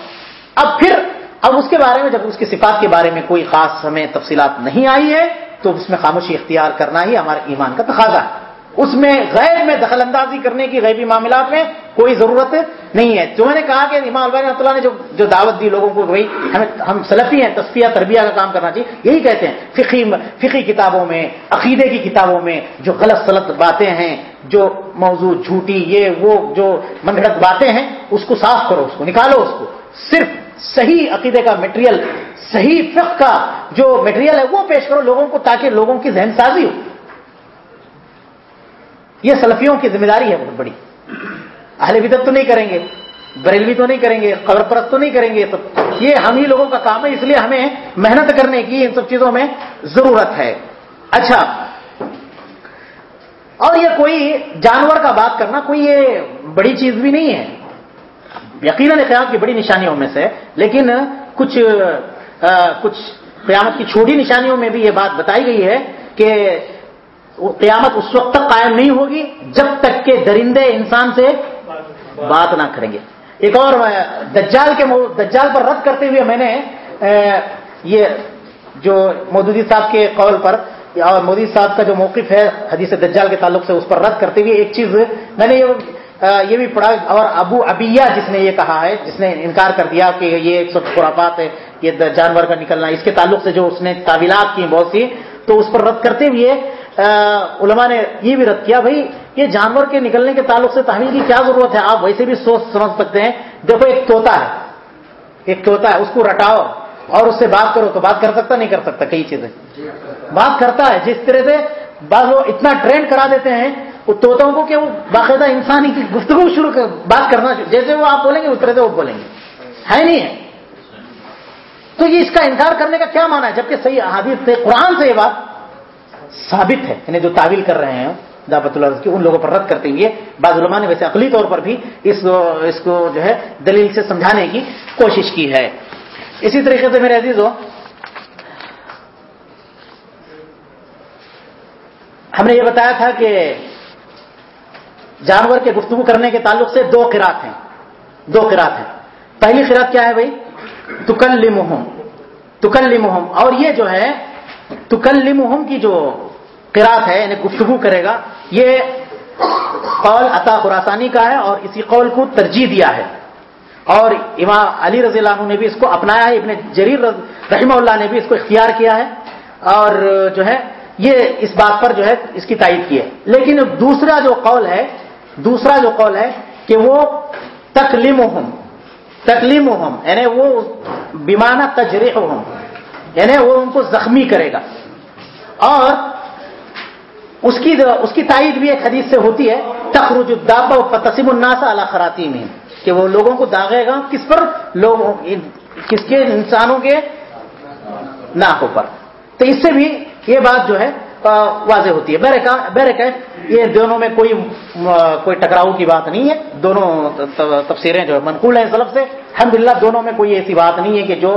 اب پھر، اب اس کے بارے میں جب اس کی صفات کے بارے میں کوئی خاص ہمیں تفصیلات نہیں آئی ہے، تو اس میں خاموشی اختیار کرنا ہی ہمارے ایمان کا تقاضا ہے۔ اس میں غیر میں دخل اندازی کرنے کی غیبی معاملات میں کوئی ضرورت نہیں ہے۔ جو میں نے کہا کہ امام البانی رحمۃ اللہ نے جو جو دعوت دی لوگوں کو بھائی، ہمیں ہم سلفی ہیں تصفیہ تربیہ کا کام کرنا چاہیے۔ یہی کہتے ہیں فقی فقی کتابوں میں، عقیدے کی کتابوں میں جو غلط سلط باتیں ہیں، جو موضوع جھوٹی، یہ، وہ، جو منگڑت باتیں ہیں، اس کو صاف کرو، اس کو نکالو، اس کو۔ صرف صحیح عقیدے کا میٹریل صحیح فقہ کا جو میٹریل ہے، وہ پیش کرو لوگوں کو تاکہ لوگوں کی ذہن سازی ہو۔ یہ سلفیوں کی ذمہ داری ہے بہت بڑی۔ اہل بدت تو نہیں کریں گے، بریلوی تو نہیں کریں گے، قبر پرست تو نہیں کریں گے، تو یہ ہم ہی لوگوں کا کام ہے، اس لیے ہمیں محنت کرنے کی ان سب چیزوں میں ضرورت ہے۔ اچھا اور یہ کوئی جانور کا بات کرنا کوئی یہ بڑی چیز بھی نہیں ہے۔ یقیناً قیامت کی بڑی نشانیوں میں سے، لیکن کچھ کچھ قیامت کی چھوٹی نشانیوں میں بھی یہ بات بتائی گئی ہے کہ قیامت اس وقت تک قائم نہیں ہوگی جب تک کہ درندے انسان سے بات نہ کریں گے۔ ایک اور دجال کے دجال پر رد کرتے ہوئے میں نے یہ جو مودودی صاحب کے قول پر، اور مودی صاحب کا جو موقف ہے حدیث دجال کے تعلق سے، اس پر رد کرتے ہوئے ایک چیز میں نے یہ بھی پڑھا، اور ابو ابیا جس نے یہ کہا ہے، جس نے انکار کر دیا کہ یہ ایک سب خرافات ہے، یہ جانور کا نکلنا، اس کے تعلق سے جو اس نے تعویلات کی بہت سی، تو اس پر رد کرتے ہوئے علماء نے یہ بھی رد کیا، بھائی، یہ جانور کے نکلنے کے تعلق سے تحویل کی کیا ضرورت ہے؟ آپ ویسے بھی سوچ سمجھ سکتے ہیں۔ دیکھو، ایک توتا ہے۔ ایک توتا ہے، اس کو رٹاؤ اور اس سے بات کرو تو بات کر سکتا، نہیں کر سکتا، کئی چیزیں۔ بات کرتا ہے، جس طرح سے بعض وہ اتنا ٹرینڈ کرا دیتے ہیں، وہ توتوں کو کہ وہ باقاعدہ انسانی کی گفتگو شروع کر، بات کرنا جیسے وہ آپ بولیں گے، اس طرح سے وہ بولیں گے۔ ہے نہیں ہے؟ تو یہ اس کا انکار کرنے کا کیا مانا ہے؟ جبکہ صحیح حادث سے، قرآن سے یہ بات ثابت ہے یعنی جو تعویل کر رہے ہیں دعوت اللہ کی، ان لوگوں پر رد کرتے ہوئے، بعض علماء نے ویسے عقلی طور پر بھی اس اس کو جو ہے دلیل سے سمجھانے کی کوشش کی ہے۔ اسی طریقے سے میرے عزیز ہو ہم نے یہ بتایا تھا کہ جانور کے گفتگو کرنے کے تعلق سے دو قرات ہیں۔ دو قرات ہیں۔ پہلی قرات کیا ہے بھائی؟ تکل محم تکل محم اور یہ جو ہے تکل محم کی جو قرات ہے یعنی گفتگو کرے گا، یہ قول عطا خراسانی کا ہے اور اسی قول کو ترجیح دیا ہے۔ اور امام علی رضی اللہ عنہ نے بھی اس کو اپنایا ہے، ابن جریر رحمہ اللہ نے بھی اس کو اختیار کیا ہے۔ اور جو ہے، یہ اس بات پر جو ہے، اس کی تائید کی ہے۔ لیکن دوسرا جو قول ہے، دوسرا جو قول ہے کہ وہ تکلیم تکلیم یعنی وہ بیمانہ تجریح یعنی وہ ان کو زخمی کرے گا۔ اور اس کی اس کی تائید بھی ایک حدیث سے ہوتی ہے، تخرج الدابہ و تسیم الناس علی خراتی میں کہ وہ لوگوں کو داغے گا۔ کس پر؟ لوگوں کس کے انسانوں کے ناکوں پر۔ تو اس سے بھی یہ بات جو ہے واضح ہوتی ہے۔ بیرک ہے۔ یہ دونوں میں کوئی کوئی ٹکراؤ کی بات نہیں ہے۔ دونوں تفسیریں جو منقول ہیں سلب سے۔ الحمد دونوں میں کوئی ایسی بات نہیں ہے کہ جو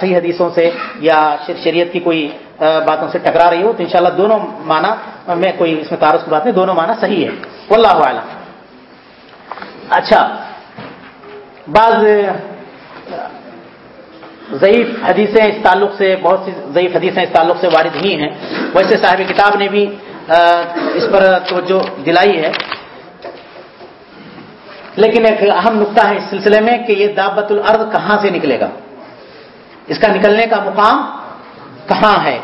صحیح حدیثوں سے یا شریعت کی کوئی باتوں سے ٹکرا رہی ہو۔ تو انشاءاللہ دونوں معنی میں کوئی اس میں تعارف کی بات نہیں، دونوں معنی صحیح ہے واللہ اعلم۔ اچھا بعض ضعیف حدیثیں اس تعلق سے، بہت سی ضعیف حدیثیں اس تعلق سے وارد ہی ہیں۔ ویسے صاحب کتاب نے بھی اس پر توجہ دلائی ہے۔ لیکن ایک اہم نقطہ ہے اس سلسلے میں کہ یہ دعوت الارض کہاں سے نکلے گا؟ اس کا نکلنے کا مقام کہاں ہے؟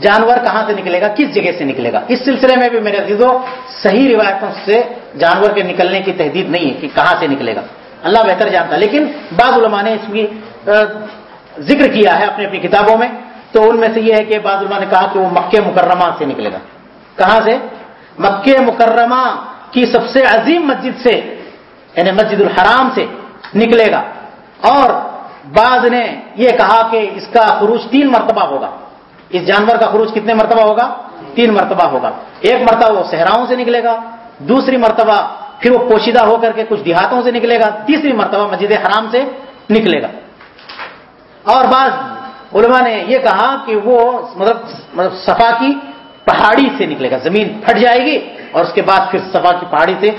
جانور کہاں سے نکلے گا؟ کس جگہ سے نکلے گا؟ اس سلسلے میں بھی میرے عزیزوں صحیح روایتوں سے جانور کے نکلنے کی تحدید نہیں ہے کہ کہاں سے نکلے گا۔ اللہ بہتر جانتا لیکن بعض علماء نے اس کی ذکر کیا ہے اپنی اپنی کتابوں میں، تو ان میں سے یہ ہے کہ بعض علماء نے کہا کہ وہ مکہ مکرمہ سے نکلے گا۔ کہاں سے؟ مکہ مکرمہ کی سب سے عظیم مسجد سے یعنی مسجد الحرام سے نکلے گا۔ اور بعض نے یہ کہا کہ اس کا خروج تین مرتبہ ہوگا۔ اس جانور کا خروج کتنے مرتبہ ہوگا؟ تین مرتبہ ہوگا۔ ایک مرتبہ وہ صحراؤں سے نکلے گا، دوسری مرتبہ پھر وہ پوشیدہ ہو کر کے کچھ دیہاتوں سے نکلے گا، تیسری مرتبہ مسجد حرام سے نکلے گا۔ اور بعض علماء نے یہ کہا کہ وہ مطلب مطلب صفا کی پہاڑی سے نکلے گا، زمین پھٹ جائے گی اور اس کے بعد پھر صفا کی پہاڑی سے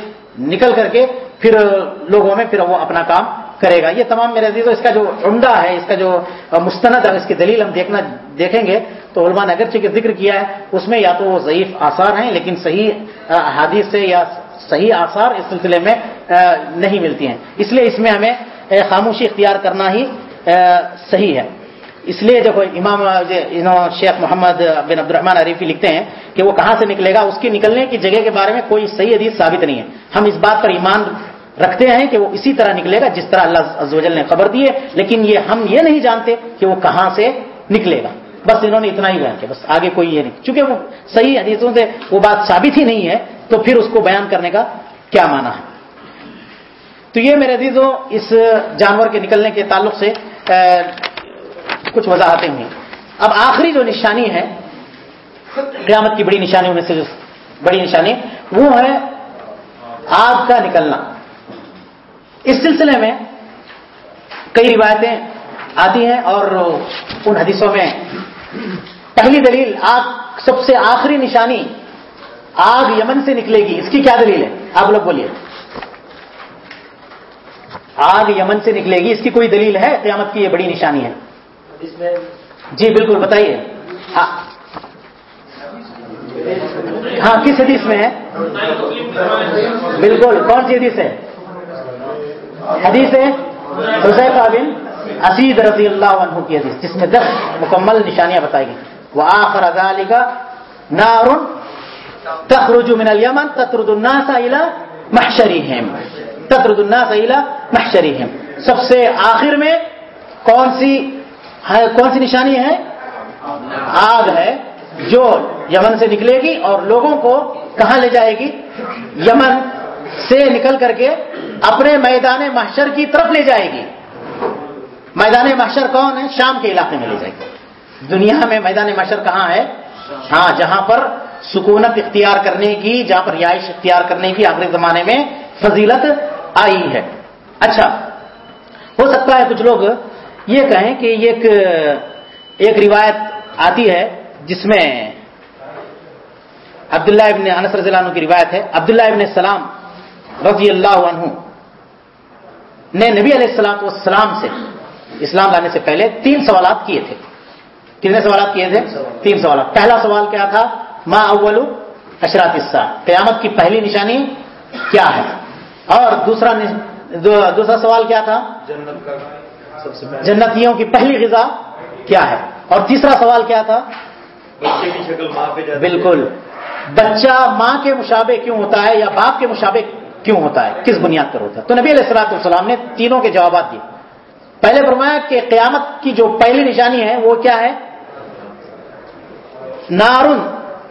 نکل کر کے پھر لوگوں میں پھر وہ اپنا کام کرے گا۔ یہ تمام میرے عزیز اس کا جو عمدہ ہے، اس کا جو مستند ہے، اس کی دلیل ہم دیکھنا دیکھیں گے۔ تو علماء نے اگرچہ کے ذکر کیا ہے، اس میں یا تو وہ ضعیف آثار ہیں، لیکن صحیح حادث سے یا صحیح آثار اس سلسلے میں نہیں ملتی ہیں۔ اس لیے اس میں ہمیں خاموشی اختیار کرنا ہی صحیح ہے۔ اس لیے جب امام شیخ محمد بن عبد الرحمان عریفی لکھتے ہیں کہ وہ کہاں سے نکلے گا، اس کی نکلنے کی جگہ کے بارے میں کوئی صحیح حدیث ثابت نہیں ہے۔ ہم اس بات پر ایمان رکھتے ہیں کہ وہ اسی طرح نکلے گا، جس طرح اللہ عزوجل نے خبر دی ہے۔ لیکن یہ ہم یہ نہیں جانتے کہ وہ کہاں سے نکلے گا۔ بس انہوں نے اتنا ہی بیان کیا، بس آگے کوئی یہ نہیں۔ چونکہ وہ صحیح حدیثوں سے وہ بات ثابت ہی نہیں ہے، تو پھر اس کو بیان کرنے کا کیا مانا ہے؟ تو یہ میرے عزیزوں اس جانور کے نکلنے کے تعلق سے کچھ وضاحتیں ہوئی اب آخری جو نشانی ہے، قیامت کی بڑی نشانیوں میں سے جو بڑی نشانی، وہ ہے آگ کا نکلنا۔ اس سلسلے میں کئی روایتیں آتی ہیں اور ان حدیثوں میں پہلی دلیل، آگ سب سے آخری نشانی آگ یمن سے نکلے گی۔ اس کی کیا دلیل ہے؟ آپ لوگ بولیے۔ آگ یمن سے نکلے گی اس کی کوئی دلیل ہے؟ قیامت کی یہ بڑی نشانی ہے۔ جی بالکل بتائیے۔ ہاں۔ ہاں کس حدیث میں ہے؟ بالکل کون سی حدیث ہے؟ حدیث ہے حسین بن اسید رضی اللہ عنہ کی حدیث جس میں دس مکمل نشانیاں بتائی گئی۔ وہ آخر ازالی کا نارن تخرج من الیمن تطرد الناس الى محشرهم۔ تطرد الناس الى محشرهم. سب سے آخر میں کون سی کون سی نشانی ہے؟ آگ ہے جو یمن سے نکلے گی اور لوگوں کو کہاں لے جائے گی؟ یمن سے نکل کر کے اپنے میدان محشر کی طرف لے جائے گی۔ میدان محشر کون ہے؟ شام کے علاقے میں لے جائے گی۔ دنیا میں میدان محشر کہاں ہے؟ ہاں جہاں پر سکونت اختیار کرنے کی، جہاں پر رہائش اختیار کرنے کی آخری زمانے میں فضیلت آئی ہے۔ اچھا ہو سکتا ہے کچھ لوگ یہ کہیں کہ ایک ایک روایت آتی ہے جس میں عبداللہ ابن انس رضی اللہ عنہ کی روایت ہے۔ عبداللہ ابن السلام رضی اللہ عنہ نے نبی علیہ السلام والسلام سے اسلام لانے سے پہلے تین سوالات کیے تھے۔ کتنے سوالات کیے تھے؟ تین سوالات۔ پہلا سوال کیا تھا؟ ما اول اشرات قیامت کی پہلی نشانی کیا ہے؟ اور دوسرا دوسرا سوال کیا تھا؟ جنتیوں کی پہلی غذا کیا ہے؟ اور تیسرا سوال کیا تھا؟ بالکل۔ بچہ ماں کے مشابے کیوں ہوتا ہے یا باپ کے مشابے کیوں ہوتا ہے؟ کس بنیاد پر ہوتا ہے؟ تو نبی علیہ السلاط والسلام نے تینوں کے جوابات دیے۔ پہلے فرمایا کہ قیامت کی جو پہلی نشانی ہے وہ کیا ہے؟ نارن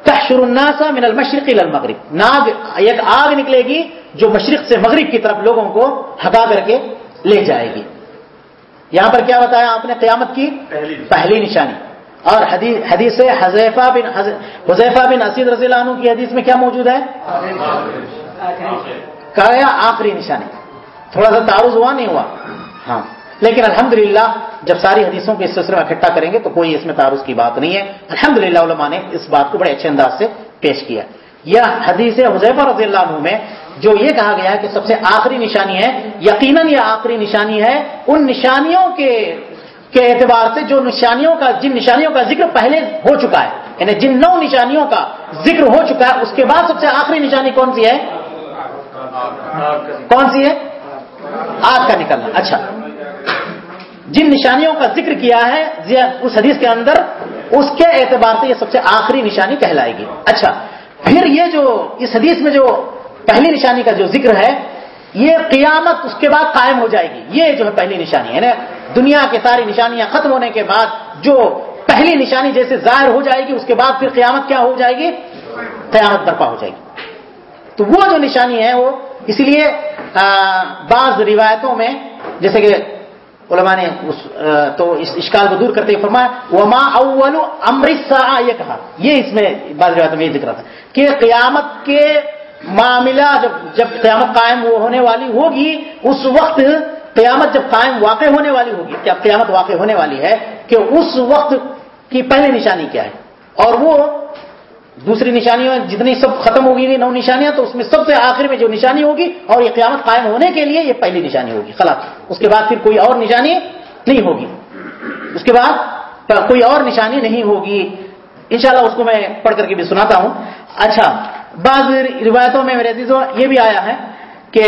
تحشر الناس من المشرق الى المغرب۔ ناگ ایک آگ نکلے گی جو مشرق سے مغرب کی طرف لوگوں کو ہٹا کر کے لے جائے گی۔ یہاں پر کیا بتایا آپ نے قیامت کی؟ پہلی نشانی۔ اور حدیث حذیفہ بن حذیفہ بن اسید رضی اللہ عنہ کی حدیث میں کیا موجود ہے؟ کہا آخری نشانی۔ تھوڑا سا تعارض ہوا نہیں ہوا؟ ہاں۔ لیکن الحمدللہ جب ساری حدیثوں کے اس سلسلے میں اکٹھا کریں گے تو کوئی اس میں تعارض کی بات نہیں ہے۔ الحمدللہ علماء نے اس بات کو بڑے اچھے انداز سے پیش کیا۔ یہ حدیث حضیفہ رضی اللہ عنہ میں جو یہ کہا گیا ہے کہ سب سے آخری نشانی ہے، یقیناً یہ آخری نشانی ہے، ان نشانیوں کے کے اعتبار سے جو نشانیوں کا، جن نشانیوں کا ذکر پہلے ہو چکا ہے یعنی جن نو نشانیوں کا ذکر ہو چکا ہے، اس کے بعد سب سے آخری نشانی کون سی ہے؟ کون سی ہے؟ آگ کا نکلنا۔ اچھا۔ جن نشانیوں کا ذکر کیا ہے، اس حدیث کے اندر، اس کے اعتبار سے یہ سب سے آخری نشانی کہلائے گی۔ اچھا۔ پھر یہ جو اس حدیث میں جو پہلی نشانی کا جو ذکر ہے، یہ قیامت اس کے بعد قائم ہو جائے گی۔ یہ جو ہے پہلی نشانی ہے نا دنیا کی ساری نشانیاں ختم ہونے کے بعد جو پہلی نشانی جیسے ظاہر ہو جائے گی، اس کے بعد پھر قیامت کیا ہو جائے گی؟ قیامت برپا ہو جائے گی۔ تو وہ جو نشانی ہے، وہ اس لیے بعض روایتوں میں، جیسے کہ علماء نے اس تو اس اشکال کو دور کرتے ہوئے فرمایا، وما اول امرت یہ کہا یہ اس میں بعض روایتوں میں یہ ذکر تھا کہ قیامت کے معاملہ جب جب قیامت قائم ہونے والی ہوگی، اس وقت قیامت جب قائم واقع ہونے والی ہوگی کیا قیامت واقع ہونے والی ہے، کہ اس وقت کی پہلی نشانی کیا ہے؟ اور وہ دوسری نشانیاں جتنی سب ختم ہوگی نو نشانیاں، تو اس میں سب سے آخر میں جو نشانی ہوگی اور یہ قیامت قائم ہونے کے لیے یہ پہلی نشانی ہوگی، خلاص۔ اس کے بعد پھر کوئی اور نشانی نہیں ہوگی۔ اس کے بعد کوئی اور نشانی نہیں ہوگی۔ انشاءاللہ اس کو میں پڑھ کر کے بھی سناتا ہوں۔ اچھا بعض روایتوں میں میرے عزیزوں، یہ بھی آیا ہے کہ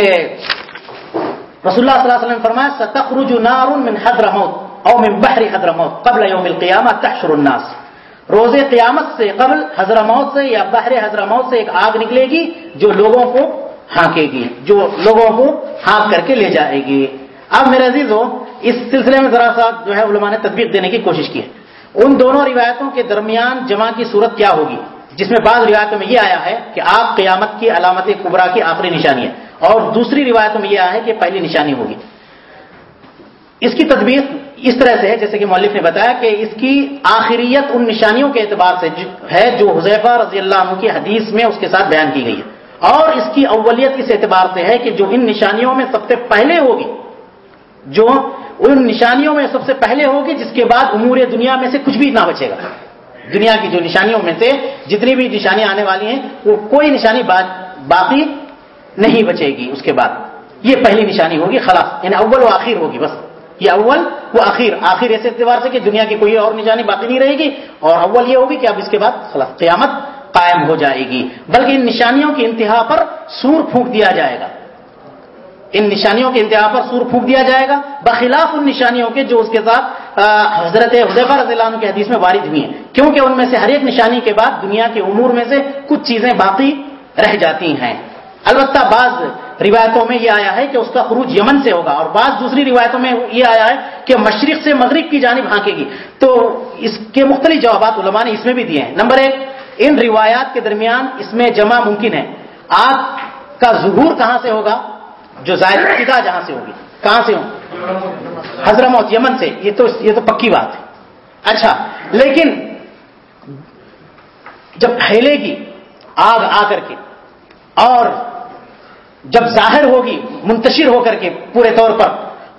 رسول اللہ صلی اللہ علیہ وسلم فرمایا، ستخرج نار من حضرموت او من بحر حضرموت قبل یوم القیامہ تحشر الناس. روز قیامت سے قبل حضرموت سے یا بحر حضرموت سے ایک آگ نکلے گی جو لوگوں کو ہانکے گی، جو لوگوں کو ہانک کر کے لے جائے گی۔ اب میرے عزیزوں اس سلسلے میں ذرا سا جو ہے علماء نے تدبیر دینے کی کوشش کی ہے۔ ان دونوں روایتوں کے درمیان جمع کی صورت کیا ہوگی؟ جس میں بعض روایتوں میں یہ آیا ہے کہ آپ قیامت کی علامت قبرا کی آخری نشانی ہے اور دوسری روایتوں میں یہ آیا ہے کہ پہلی نشانی ہوگی۔ اس کی تدبیر اس طرح سے ہے، جیسے کہ مولف نے بتایا کہ اس کی آخریت ان نشانیوں کے اعتبار سے ہے جو حذیفہ رضی اللہ عنہ کی حدیث میں اس کے ساتھ بیان کی گئی ہے۔ اور اس کی اولیت اس اعتبار سے ہے کہ جو ان نشانیوں میں سب سے پہلے ہوگی، جو ان نشانیوں میں سب سے پہلے ہوگی، جس کے بعد امور دنیا میں سے کچھ بھی نہ بچے گا۔ دنیا کی جو نشانیوں میں سے جتنی بھی نشانیاں آنے والی ہیں، وہ کوئی نشانی باقی نہیں بچے گی۔ اس کے بعد یہ پہلی نشانی ہوگی، خلاص یعنی اول و آخر ہوگی، بس۔ یہ اول وہ آخر آخر ایسے اعتبار سے کہ دنیا کی کوئی اور نشانی باقی نہیں رہے گی اور اول یہ ہوگی کہ اب اس کے بعد خلاص قیامت قائم ہو جائے گی۔ بلکہ ان نشانیوں کی انتہا پر سور پھونک دیا جائے گا۔ ان نشانیوں کے انتہا پر سور پھونک دیا جائے گا۔ بخلاف ان نشانیوں کے جو اس کے ساتھ حضرت حضیفہ رضی اللہ عنہ کے حدیث میں وارد ہوئی ہیں۔ کیونکہ ان میں سے ہر ایک نشانی کے بعد دنیا کے امور میں سے کچھ چیزیں باقی رہ جاتی ہیں۔ البتہ بعض روایتوں میں یہ آیا ہے کہ اس کا خروج یمن سے ہوگا اور بعض دوسری روایتوں میں یہ آیا ہے کہ مشرق سے مغرب کی جانب ہانکے گی۔ تو اس کے مختلف جوابات علماء نے اس میں بھی دیے ہیں۔ نمبر ایک، ان روایات کے درمیان اس میں جمع ممکن ہے۔ آگ کا ظہور کہاں سے ہوگا؟ جو ظاہر ابتدا جہاں سے ہوگی۔ کہاں سے ہوں؟ حضرت یمن سے۔ یہ تو یہ تو پکی بات ہے۔ اچھا لیکن جب پھیلے گی آگ آ کر کے اور جب ظاہر ہوگی، منتشر ہو کر کے پورے طور پر،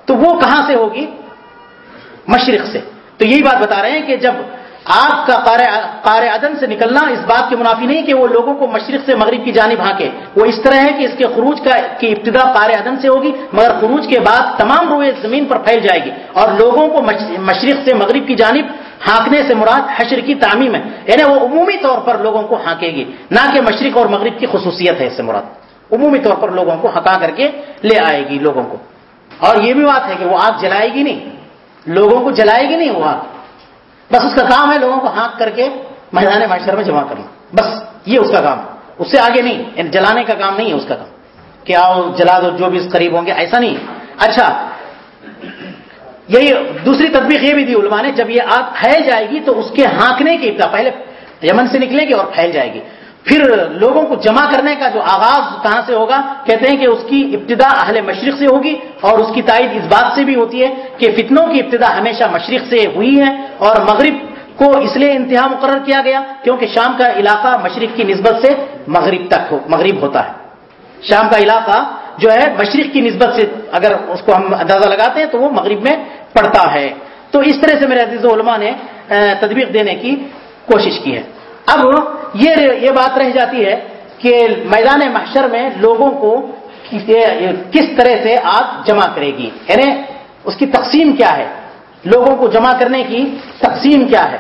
تو وہ کہاں سے ہوگی؟ مشرق سے۔ تو یہی بات بتا رہے ہیں کہ جب آگ کا قار عدن سے نکلنا اس بات کے منافی نہیں کہ وہ لوگوں کو مشرق سے مغرب کی جانب ہانکے۔ وہ اس طرح ہے کہ اس کے خروج کا، کی ابتدا قار عدن سے ہوگی، مگر خروج کے بعد تمام روئے زمین پر پھیل جائے گی۔ اور لوگوں کو مشرق سے مغرب کی جانب ہانکنے سے مراد حشر کی تعمیم ہے۔ یعنی وہ عمومی طور پر لوگوں کو ہانکے گی۔ نہ کہ مشرق اور مغرب کی خصوصیت ہے اس سے مراد۔ عمومی طور پر لوگوں کو ہکا کر کے لے آئے گی لوگوں کو۔ اور یہ بھی بات ہے کہ وہ آگ جلائے گی نہیں۔ لوگوں کو جلائے گی نہیں وہ آگ۔ بس اس کا کام ہے لوگوں کو ہانک کر کے میدان معاشر میں جمع کرنا۔ بس یہ اس کا کام۔ ہے اس سے آگے نہیں یعنی جلانے کا کام نہیں ہے اس کا کام۔ کہ آؤ، جلا دو، جو بھی قریب ہوں گے، ایسا نہیں۔ اچھا یہی دوسری تدبیق یہ بھی دی علماء نے، جب یہ آگ پھیل جائے گی تو اس کے ہانکنے کی ابتدا، پہلے یمن سے نکلے گی اور پھیل جائے گی۔ پھر لوگوں کو جمع کرنے کا جو آغاز کہاں سے ہوگا؟ کہتے ہیں کہ اس کی ابتدا اہل مشرق سے ہوگی اور اس کی تائید اس بات سے بھی ہوتی ہے کہ فتنوں کی ابتدا ہمیشہ مشرق سے ہوئی ہے اور مغرب کو اس لیے انتہا مقرر کیا گیا کیونکہ شام کا علاقہ مشرق کی نسبت سے مغرب تک ہو مغرب ہوتا ہے۔ شام کا علاقہ جو ہے مشرق کی نسبت سے اگر اس کو ہم اندازہ لگاتے ہیں تو وہ مغرب میں پڑتا ہے۔ تو اس طرح سے میرے عزیز علماء نے تدبیق دینے کی کوشش کی ہے۔ اب یہ یہ بات رہ جاتی ہے کہ میدان محشر میں لوگوں کو کس طرح سے آگ جمع کرے گی؟ یعنی اس کی تقسیم کیا ہے؟ لوگوں کو جمع کرنے کی تقسیم کیا ہے؟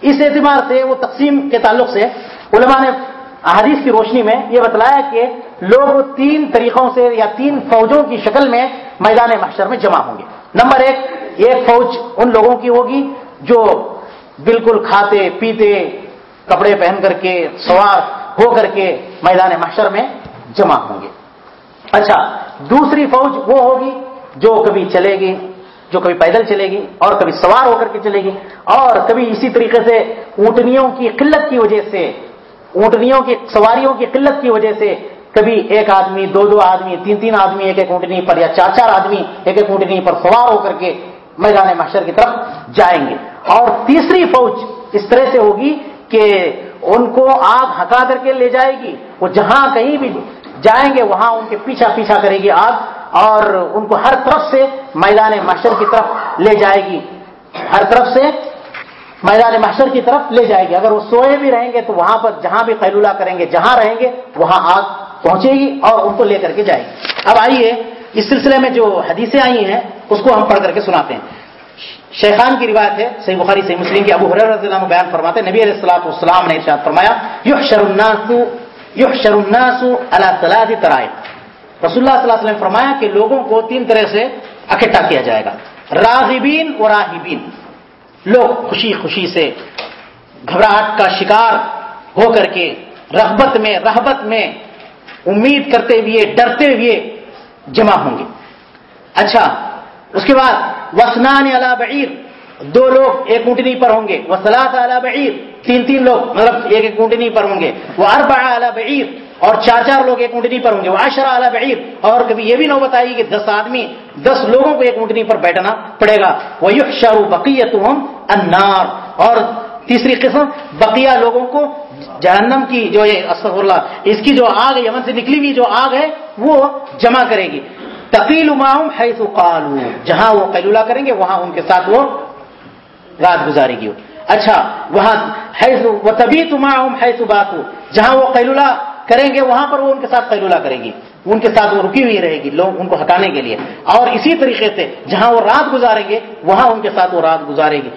اس اعتبار سے وہ تقسیم کے تعلق سے علماء نے احادیث کی روشنی میں یہ بتلایا کہ لوگ تین طریقوں سے یا تین فوجوں کی شکل میں میدان محشر میں جمع ہوں گے۔ نمبر ایک ایک فوج ان لوگوں کی ہوگی جو بالکل کھاتے، پیتے کپڑے پہن کر کے سوار ہو کر کے میدان محشر میں جمع ہوں گے۔ اچھا دوسری فوج وہ ہوگی جو کبھی چلے گی، جو کبھی پیدل چلے گی اور کبھی سوار ہو کر کے چلے گی اور کبھی اسی طریقے سے اونٹنیوں کی قلت کی وجہ سے، اونٹنیوں کی، سواریوں کی قلت کی وجہ سے کبھی ایک آدمی، دو دو آدمی، تین تین آدمی، ایک ایک اونٹنی پر یا چار چار آدمی، ایک ایک اونٹنی پر سوار ہو کر کے میدان محشر کی طرف جائیں گے۔ اور تیسری فوج اس طرح سے ہوگی کہ ان کو آگ ہکا کر کے لے جائے گی وہ جہاں کہیں بھی جائیں گے، وہاں ان کے پیچھا پیچھا کرے گی آگ اور ان کو ہر طرف سے میدان محشر کی طرف لے جائے گی۔ ہر طرف سے میدان محشر کی طرف لے جائے گی۔ اگر وہ سوئے بھی رہیں گے تو وہاں پر جہاں بھی قیلولہ کریں گے، جہاں رہیں گے، وہاں آگ پہنچے گی اور ان کو لے کر کے جائے گی۔ اب آئیے اس سلسلے میں جو حدیثیں آئی ہیں، اس کو ہم پڑھ کر کے سناتے ہیں۔ شیخان کی روایت ہے، صحیح بخاری، صحیح مسلم کی ابو حریر رضی اللہ عنہ بیان فرماتے ہیں، نبی علیہ الصلوۃ والسلام نے ارشاد فرمایا، یحشر الناس یحشر الناس علی ثلاث طرائق رسول اللہ صلی اللہ علیہ وسلم فرمایا کہ لوگوں کو تین طرح سے اکٹھا کیا جائے گا، راغبین و راہبین. لوگ خوشی خوشی سے گھبراہٹ کا شکار ہو کر کے رغبت میں رحبت میں امید کرتے ہوئے، ڈرتے ہوئے جمع ہوں گے۔ اچھا اس کے بعد وسنان علا بعیر دو لوگ ایک اونٹنی پر ہوں گے۔ وہ سلاط اعلی بعیر تین تین لوگ مطلب ایک ایک اونٹنی پر ہوں گے۔ وہ اربا اعلی بعیر اور چار چار لوگ ایک اونٹنی پر ہوں گے۔ وہ آشرا اعلیٰ بعیر اور کبھی یہ بھی نہ بتائیے کہ دس آدمی، دس لوگوں کو ایک اونٹنی پر بیٹھنا پڑے گا۔ وہ یق شارو بقیت انار اور تیسری قسم، بقیہ لوگوں کو جہنم کی جو یہ اللہ، اس کی جو آگ یمن سے نکلی ہوئی جو آگ ہے، وہ جمع کرے گی۔ تقیل اماؤں ہے جہاں وہ قیلولہ کریں گے، وہاں ان کے ساتھ وہ رات گزارے گی۔ اچھا وہاں وہ تبھی تمام ہے بات جہاں وہ قیلولہ کریں گے، وہاں پر وہ ان کے ساتھ قیلولہ کرے گی۔ ان کے ساتھ وہ رکی ہوئی رہے گی، لوگ ان کو ہٹانے کے لیے۔ اور اسی طریقے سے جہاں وہ رات گزاریں گے، وہاں ان کے ساتھ وہ رات گزارے گی۔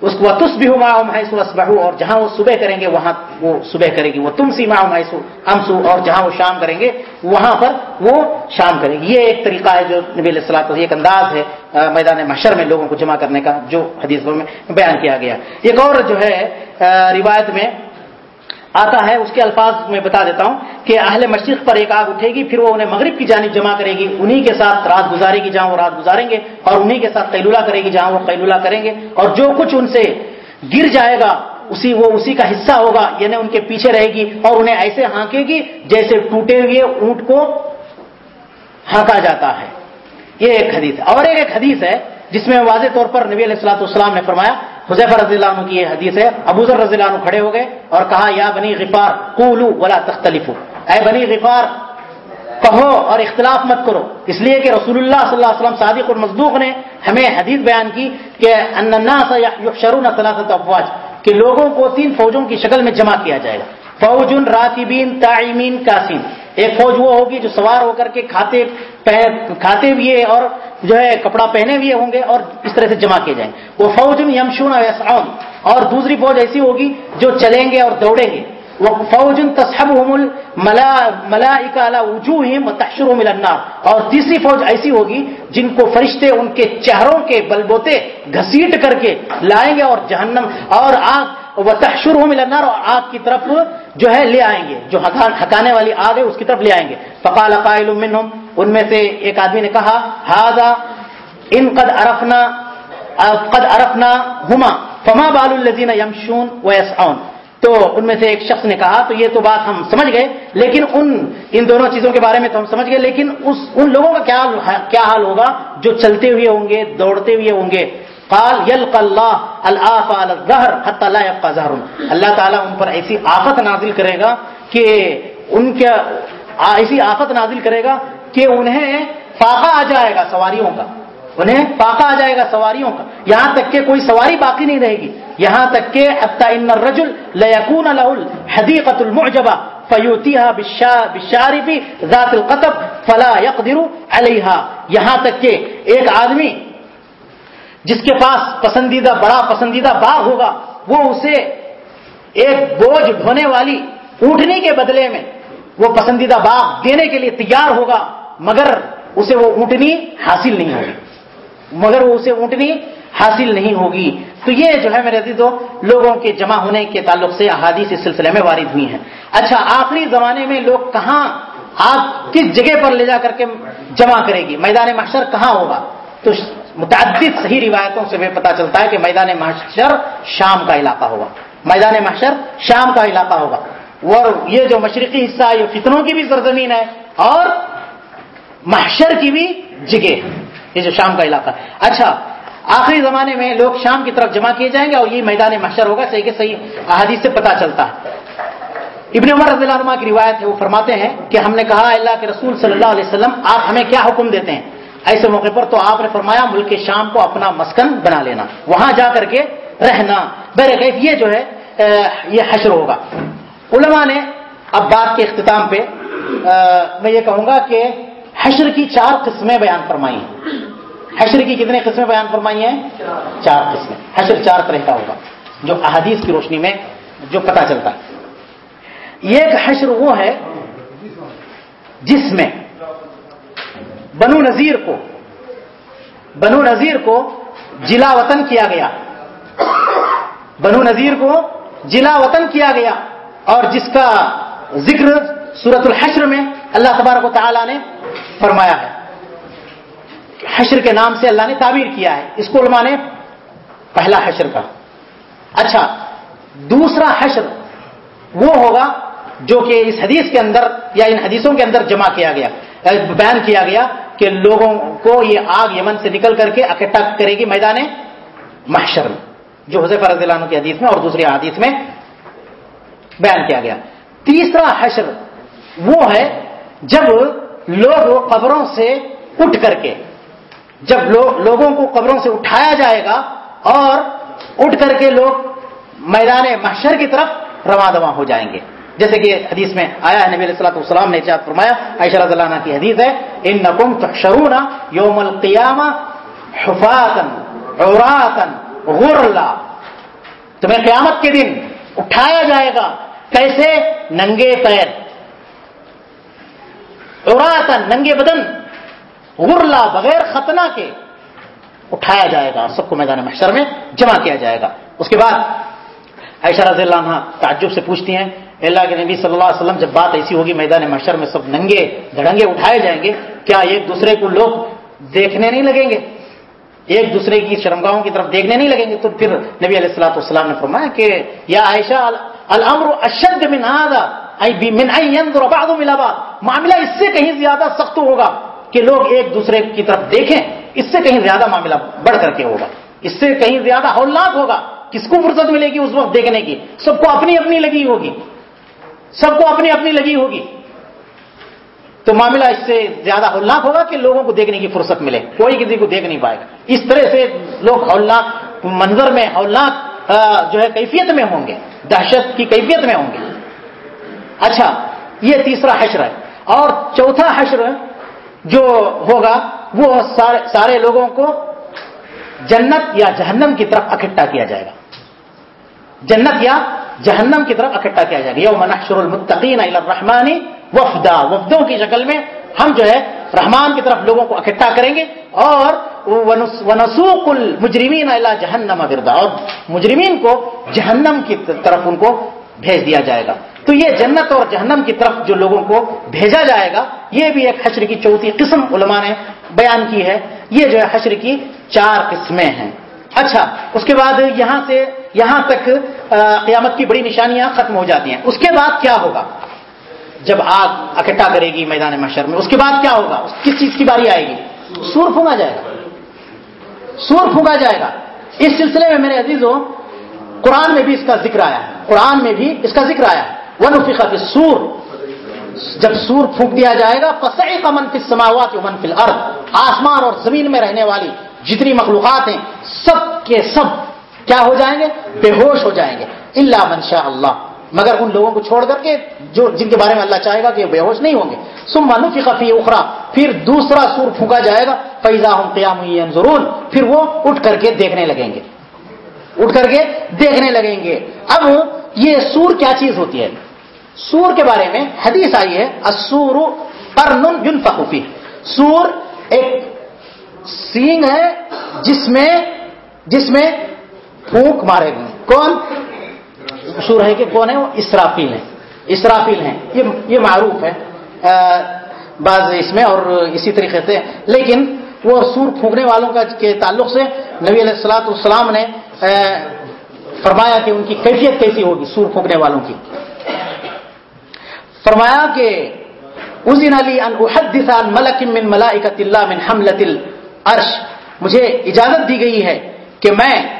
اس کو تس بھی ہو اور جہاں وہ صبح کریں گے، وہاں وہ صبح کرے گی۔ وہ تم سی ماؤ امسو اور جہاں وہ شام کریں گے، وہاں پر وہ شام کریں گے۔ یہ ایک طریقہ ہے جو نبی علیہ السلام ایک انداز ہے میدان محشر میں لوگوں کو جمع کرنے کا، جو حدیث میں بیان کیا گیا۔ ایک اور جو ہے روایت میں آتا ہے، اس کے الفاظ میں بتا دیتا ہوں کہ اہل مشرق پر ایک آگ اٹھے گی، پھر وہ انہیں مغرب کی جانب جمع کرے گی۔ انہی کے ساتھ رات گزارے گی جہاں وہ رات گزاریں گے اور انہی کے ساتھ قیلولہ کرے گی جہاں وہ قیلولہ کریں گے۔ اور جو کچھ ان سے گر جائے گا، اسی وہ اسی کا حصہ ہوگا یعنی ان کے پیچھے رہے گی اور انہیں ایسے ہانکے گی جیسے ٹوٹے ہوئے اونٹ کو ہانکا جاتا ہے۔ یہ ایک حدیث ہے۔ اور ایک حدیث ہے جس میں واضح طور پر نبی علیہ السلاۃ السلام نے فرمایا حضیف رضی اللہ عنہ کی یہ حدیث ہے ابوذر رضی اللہ عنہ کھڑے ہو گئے اور کہا، یا بنی غفار، قولو ولا تختلفو. اے بنی غفار، کہو اور اختلاف مت کرو۔ اس لیے کہ رسول اللہ صلی اللہ علیہ وسلم صادق المصدوق نے ہمیں حدیث بیان کی کہ الناس یحشرون ثلاثه افواج، کہ لوگوں کو تین فوجوں کی شکل میں جمع کیا جائے گا۔ فوج راکبین تعیمین کاسین۔ ایک فوج وہ ہوگی جو سوار ہو کر کے کھاتے کھاتے ہوئے اور جو ہے کپڑا پہنے ہوئے ہوں گے اور اس طرح سے جمع کیے جائیں۔ گے وہ فوج یمشون اور دوسری فوج ایسی ہوگی جو چلیں گے اور دوڑیں گے۔ وہ فوج تصحب ملا ملا تحشر النار۔ اور تیسری فوج ایسی ہوگی جن کو فرشتے ان کے چہروں کے بلبوتے گھسیٹ کر کے لائیں گے اور جہنم اور آگ وہ تحشر ہو ملنار اور آگ کی طرف جو ہے لے آئیں گے، جو ہکانے والی آگ ہے، اس کی طرف لے آئیں گے۔ فقال قائل منہم ان میں سے ایک آدمی نے کہا ہاضا ان قد ارفنا قد ارفنا ہما فما بال الزین یمشون ویسعون تو ان میں سے ایک شخص نے کہا، تو یہ تو بات ہم سمجھ گئے، لیکن ان ان دونوں چیزوں کے بارے میں تو ہم سمجھ گئے، لیکن اس ان لوگوں کا کیا کیا حال ہوگا؟ جو چلتے ہوئے ہوں گے، دوڑتے ہوئے ہوں گے۔ قال یلق اللہ الآف الظہر حتی لا يبقى ظہر اللہ تعالیٰ ان پر ایسی آفت نازل کرے گا کہ ان کے، ایسی آفت نازل کرے گا کہ انہیں فاقہ آ جائے گا سواریوں کا. انہیں فاقہ آ جائے گا سواریوں کا. یہاں تک کہ کوئی سواری باقی نہیں رہے گی. یہاں تک کہ حتی ان الرجل لیکون له الحدیقۃ المعجبہ فیوتیها بالشارف ذات القطب فلا يقدر علیها یہاں تک کہ ایک آدمی جس کے پاس پسندیدہ، بڑا پسندیدہ باغ ہوگا، وہ اسے ایک بوجھ ڈھونے والی اونٹنی کے بدلے میں وہ پسندیدہ باغ دینے کے لیے تیار ہوگا، مگر اسے وہ اونٹنی حاصل نہیں ہوگی۔ مگر وہ اسے اونٹنی حاصل نہیں ہوگی۔ تو یہ جو ہے میرے عزیزو، لوگوں کے جمع ہونے کے تعلق سے احادیث اس سلسلے میں وارد ہوئی ہیں۔ اچھا آخری زمانے میں لوگ کہاں، آپ کس جگہ پر لے جا کر کے جمع کرے گی؟ میدان محشر کہاں ہوگا؟ تو متعدد صحیح روایتوں سے بھی پتا چلتا ہے کہ میدان محشر شام کا علاقہ ہوگا۔ میدان محشر شام کا علاقہ ہوگا۔ اور یہ جو مشرقی حصہ ہے، یہ فتنوں کی بھی سرزمین ہے اور محشر کی بھی جگہ یہ جو شام کا علاقہ ہے۔ اچھا آخری زمانے میں لوگ شام کی طرف جمع کیے جائیں گے اور یہ میدان محشر ہوگا، صحیح کہ صحیح احادیث سے پتا چلتا ہے۔ ابن عمر رضی اللہ عنہ کی روایت ہے، وہ فرماتے ہیں کہ ہم نے کہا اللہ کے رسول صلی اللہ علیہ وسلم، آپ ہمیں کیا حکم دیتے ہیں؟ ایسے موقع پر تو آپ نے فرمایا ملک شام کو اپنا مسکن بنا لینا، وہاں جا کر کے رہنا۔ بہرکیف یہ جو ہے یہ حشر ہوگا۔ علماء نے اب بات کے اختتام پہ میں یہ کہوں گا کہ حشر کی چار قسمیں بیان فرمائی ہیں۔ حشر کی کتنے قسمیں بیان فرمائی ہیں؟ چار قسمیں۔ حشر چار طرح کا ہوگا، جو احادیث کی روشنی میں جو پتا چلتا ہے۔ ایک حشر وہ ہے جس میں بنو نذیر کو، بنو نذیر کو جلا وطن کیا گیا۔ بنو نذیر کو جلا وطن کیا گیا۔ اور جس کا ذکر سورت الحشر میں اللہ تبارک و تعالی نے فرمایا ہے۔ حشر کے نام سے اللہ نے تعبیر کیا ہے۔ اس کو علماء نے پہلا حشر کا اچھا دوسرا حشر وہ ہوگا جو کہ اس حدیث کے اندر یا ان حدیثوں کے اندر جمع کیا گیا یعنی بیان کیا گیا۔ کہ لوگوں کو یہ آگ یمن سے نکل کر کے اکٹھا کرے گی میدان محشر میں، جو حضیف رضی اللہ عنہ کی حدیث میں اور دوسری حدیث میں بیان کیا گیا۔ تیسرا حشر وہ ہے جب لوگ قبروں سے اٹھ کر کے، جب لوگوں کو قبروں سے اٹھایا جائے گا اور اٹھ کر کے لوگ میدان محشر کی طرف رواں دواں ہو جائیں گے۔ جیسے کہ حدیث میں آیا ہے، نبی علیہ السلط والسلام نے ارشاد فرمایا، عائشہ رضی اللہ عنہ کی حدیث ہے ان نقم تحشرون یوم القیامہ حفاطن عوراتن غرلا. تمہیں قیامت کے دن اٹھایا جائے گا کیسے؟ ننگے پیر۔ عوراتن ننگے بدن، غرلا بغیر ختنہ کے اٹھایا جائے گا، سب کو میدان محشر میں جمع کیا جائے گا۔ اس کے بعد عائشہ رضی اللہ عنہ تعجب سے پوچھتی ہیں اللہ کے نبی صلی اللہ علیہ وسلم جب بات ایسی ہوگی میدان محشر میں سب ننگے دھڑنگے اٹھائے جائیں گے، کیا ایک دوسرے کو لوگ دیکھنے نہیں لگیں گے؟ ایک دوسرے کی شرمگاہوں کی طرف دیکھنے نہیں لگیں گے؟ تو پھر نبی علیہ السلاۃ والسلام نے فرمایا کہ یا عائشہ، الامر اشد من من بعض۔ معاملہ اس سے کہیں زیادہ سخت ہوگا کہ لوگ ایک دوسرے کی طرف دیکھیں، اس سے کہیں زیادہ معاملہ بڑھ کر کے ہوگا۔ اس سے کہیں زیادہ ہولناک ہوگا۔ کس کو فرصت ملے گی اس وقت دیکھنے کی؟ سب کو اپنی اپنی لگی ہوگی۔ سب کو اپنی اپنی لگی ہوگی۔ تو معاملہ اس سے زیادہ ہولناک ہوگا کہ لوگوں کو دیکھنے کی فرصت ملے۔ کوئی کسی کو دیکھ نہیں پائے گا۔ اس طرح سے لوگ ہولناک منظر میں، ہولناک جو ہے، کیفیت میں ہوں گے۔ دہشت کی کیفیت میں ہوں گے۔ اچھا یہ تیسرا حشر ہے۔ اور چوتھا حشر جو ہوگا، وہ سارے سارے لوگوں کو جنت یا جہنم کی طرف اکٹھا کیا جائے گا۔ جنت یا جہنم کی طرف اکٹھا کیا جائے گا۔ یوم نحشر المتقین الرحمانی وفدا۔ وفدوں کی شکل میں ہم جو ہے رحمان کی طرف لوگوں کو اکٹھا کریں گے اور ونسوق المجرمین الى جہنم بردا اور مجرمین کو جہنم کی طرف ان کو بھیج دیا جائے گا۔ تو یہ جنت اور جہنم کی طرف جو لوگوں کو بھیجا جائے گا، یہ بھی ایک حشر کی چوتھی قسم علماء نے بیان کی ہے۔ یہ جو ہے حشر کی چار قسمیں ہیں۔ اچھا اس کے بعد یہاں سے یہاں تک قیامت کی بڑی نشانیاں ختم ہو جاتی ہیں۔ اس کے بعد کیا ہوگا؟ جب آگ اکٹھا کرے گی میدان محشر میں، اس کے بعد کیا ہوگا؟ کس چیز کی باری آئے گی؟ سور پھونگا جائے گا۔ سور پھونگا جائے گا۔ اس سلسلے میں میرے عزیزوں قرآن میں بھی اس کا ذکر آیا ہے۔ قرآن میں بھی اس کا ذکر آیا ہے۔ ون فقت سور جب سور پھونک دیا جائے گا فسعی کا منفی سماوات منفی ارد آسمان اور زمین میں رہنے والی جتنی مخلوقات ہیں، سب کے سب کیا ہو جائیں گے؟ بے ہوش ہو جائیں گے۔ اللہ منشا اللہ مگر ان لوگوں کو چھوڑ کر کے جو جن کے بارے میں اللہ چاہے گا کہ بے ہوش نہیں ہوں گے۔ سم منفی خفی اخرا پھر دوسرا سور پھونکا جائے گا۔ فیضا ہم قیام ضرور پھر وہ اٹھ کر کے دیکھنے لگیں گے۔ اٹھ کر کے دیکھنے لگیں گے۔ اب یہ سور کیا چیز ہوتی ہے؟ سور کے بارے میں حدیث آئی ہے۔ اسور پر یون فقوفی سور ایک سینگ ہے جس میں جس میں پھونک مارے گئے۔ کون؟ سور ہے کہ کون ہے وہ اسرافیل ہے اسرافیل ہیں۔ یہ یہ معروف ہے۔ بعض اس میں اور اسی طریقے سے۔ لیکن وہ سور پھونکنے والوں کا کے تعلق سے نبی علیہ السلاۃ السلام نے فرمایا کہ ان کی کیفیت کیسی ہوگی سور پھونکنے والوں کی۔ فرمایا کہ علی ان احدث عن ملک من ملائکت اللہ من حملت العرش۔ مجھے اجازت دی گئی ہے کہ میں